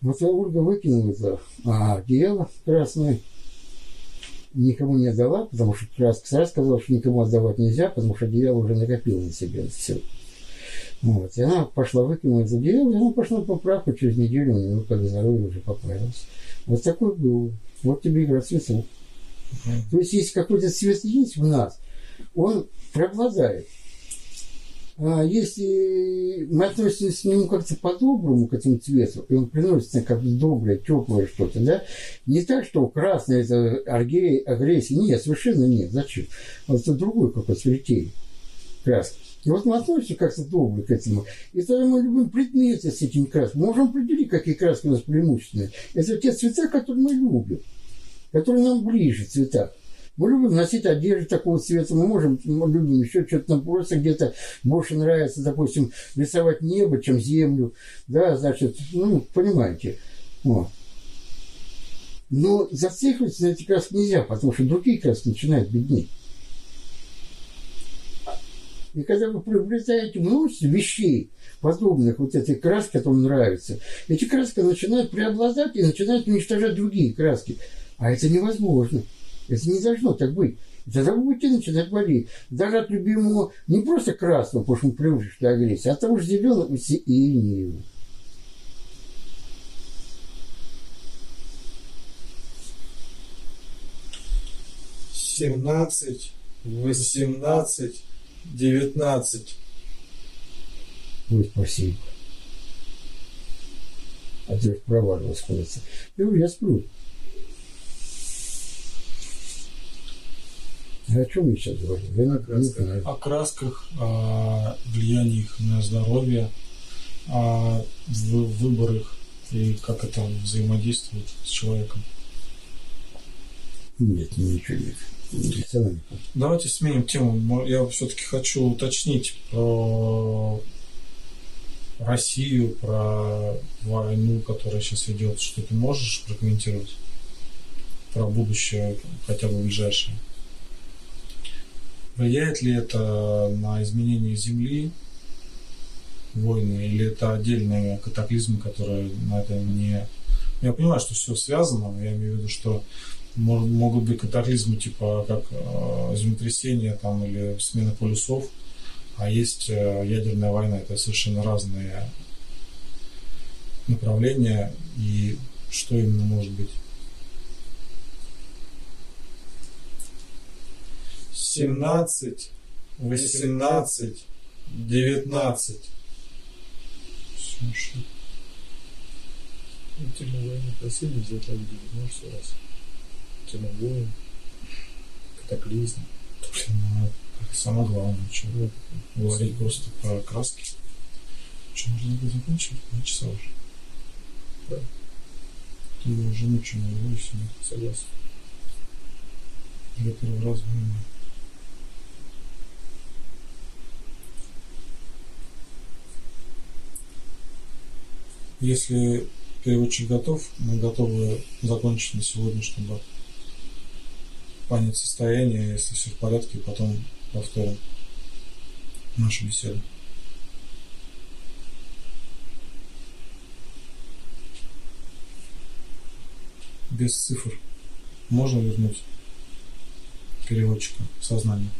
Вот Ольга выкинула это, а одеяло красное никому не отдала, потому что краска сразу сказала, что никому отдавать нельзя, потому что одеяло уже накопило на себе все. Вот. И она пошла, выкинула это одеяло, и она пошла по поправку через неделю, у нее как здоровье уже поправилось. Вот такой был. Вот тебе игра цветов. Mm-hmm. То есть, если какой-то цвет есть в нас, он преобладает. А если мы относимся к нему как-то по-доброму, к этому цвету, и он приносит нам как-то доброе, теплое что-то, да, не так, что красное это агрессия, нет, совершенно нет, зачем? Вот это другой какой-то критерий краски. И вот мы относимся как-то добро к этому. И тогда мы любим предметы с этими красками. Можем определить, какие краски у нас преимущественные. Это те цвета, которые мы любим, которые нам ближе цвета. Мы любим носить одежду такого цвета, мы можем, мы любим еще что-то нам просто где-то больше нравится, допустим, рисовать небо, чем землю, да, значит, ну, понимаете, вот. Но зацикливаться на эти краски нельзя, потому что другие краски начинают беднеть. И когда вы приобретаете множество вещей, подобных вот этой краске, которая нравится, эти краски начинают преобладать и начинают уничтожать другие краски. А это невозможно. Это не должно так быть. Тогда вы вытянете от боли. Даже от любимого, не просто красного, потому что мы привыкли агрессии, а от того же зеленого и иниевого. Семнадцать, восемнадцать, девятнадцать. Ой, спасибо. А ты проваливалась, кажется. Ну, я сплю. О чем я сейчас на красках. О красках, о влиянии их на здоровье, о выборах и как это взаимодействует с человеком. Нет, ничего нет. Давайте сменим тему. Я все-таки хочу уточнить про Россию, про войну, которая сейчас идет. Что ты можешь прокомментировать? Про будущее, хотя бы ближайшее. Влияет ли это на изменение Земли, войны, или это отдельные катаклизмы, которые на это не... Я понимаю, что все связано, я имею в виду, что могут быть катаклизмы типа как э, землетрясение там, или смена полюсов, а есть э, ядерная война. Это совершенно разные направления, и что именно может быть? Семнадцать, восемнадцать, девятнадцать. Слушай. Ну, тему войны просили взять можешь все раз. Тема войн, катаклизм. Блин, ну, это самое главное, что вот, говорить просто про краски. Что, можно было закончить? Два часа уже. Да. Ты уже ничего не говорю себе. Согласен. Для первого раза понимаю. Если переводчик готов, мы готовы закончить на сегодня, чтобы понять состояние, если все в порядке, потом повторим нашу беседу. Без цифр можно вернуть переводчика в сознание?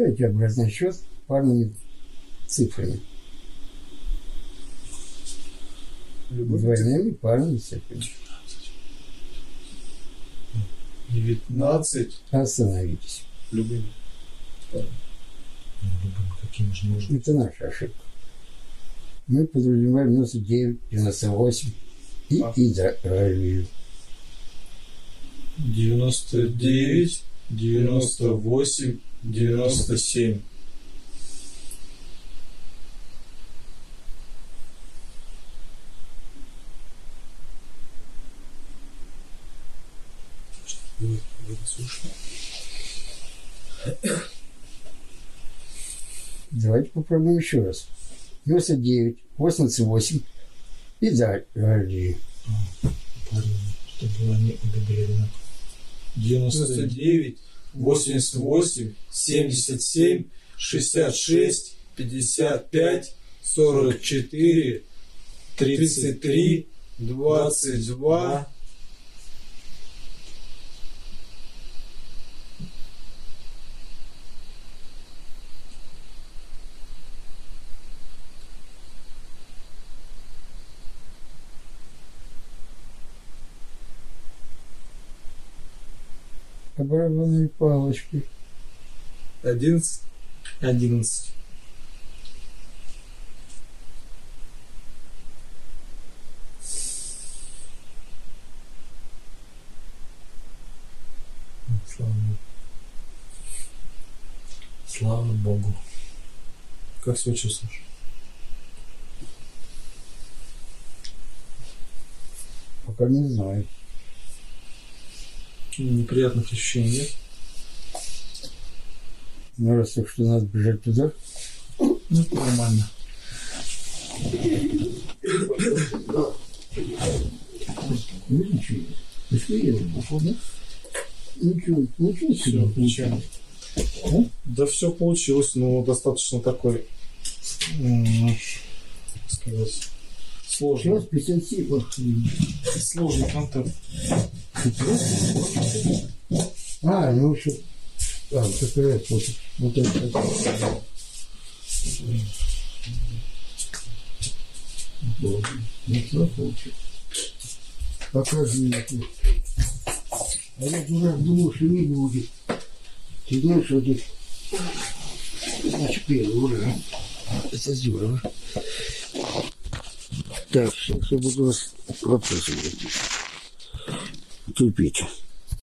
Ставите обратный счет парными цифрами. Двойными парными цифрами. 19. Остановитесь. Любыми. Любыми. Какими же нужно? Это наша ошибка. Мы подразумеваем 99, 98 и А. Израиль. 99, 98, 97. Будет, будет слышно. Давайте попробуем еще раз. 99, 88 Израиль. Парни, чтобы они были одинаковые. 99, 88, 77, 66, 55, 44, 33, 22, Барабанные палочки. 11. 11. Слава Богу. Слава Богу. Как себя чувствуешь? Пока не знаю. Неприятных ощущений нет? Ну, раз так что надо бежать туда, Ну, это нормально. ну ничего. Ничего, ничего Все, ничего. Да все получилось, но достаточно такой, сказать, сложный, Сейчас 57. ох, сложный контент. А, ну еще. А, вот раз вот, вот это. Что получилось? Показывайте. А я дурак думал, что не будет. Ты знаешь, что тут успел, ура. Это здорово. Так, сейчас я буду вас вопросы терпеть.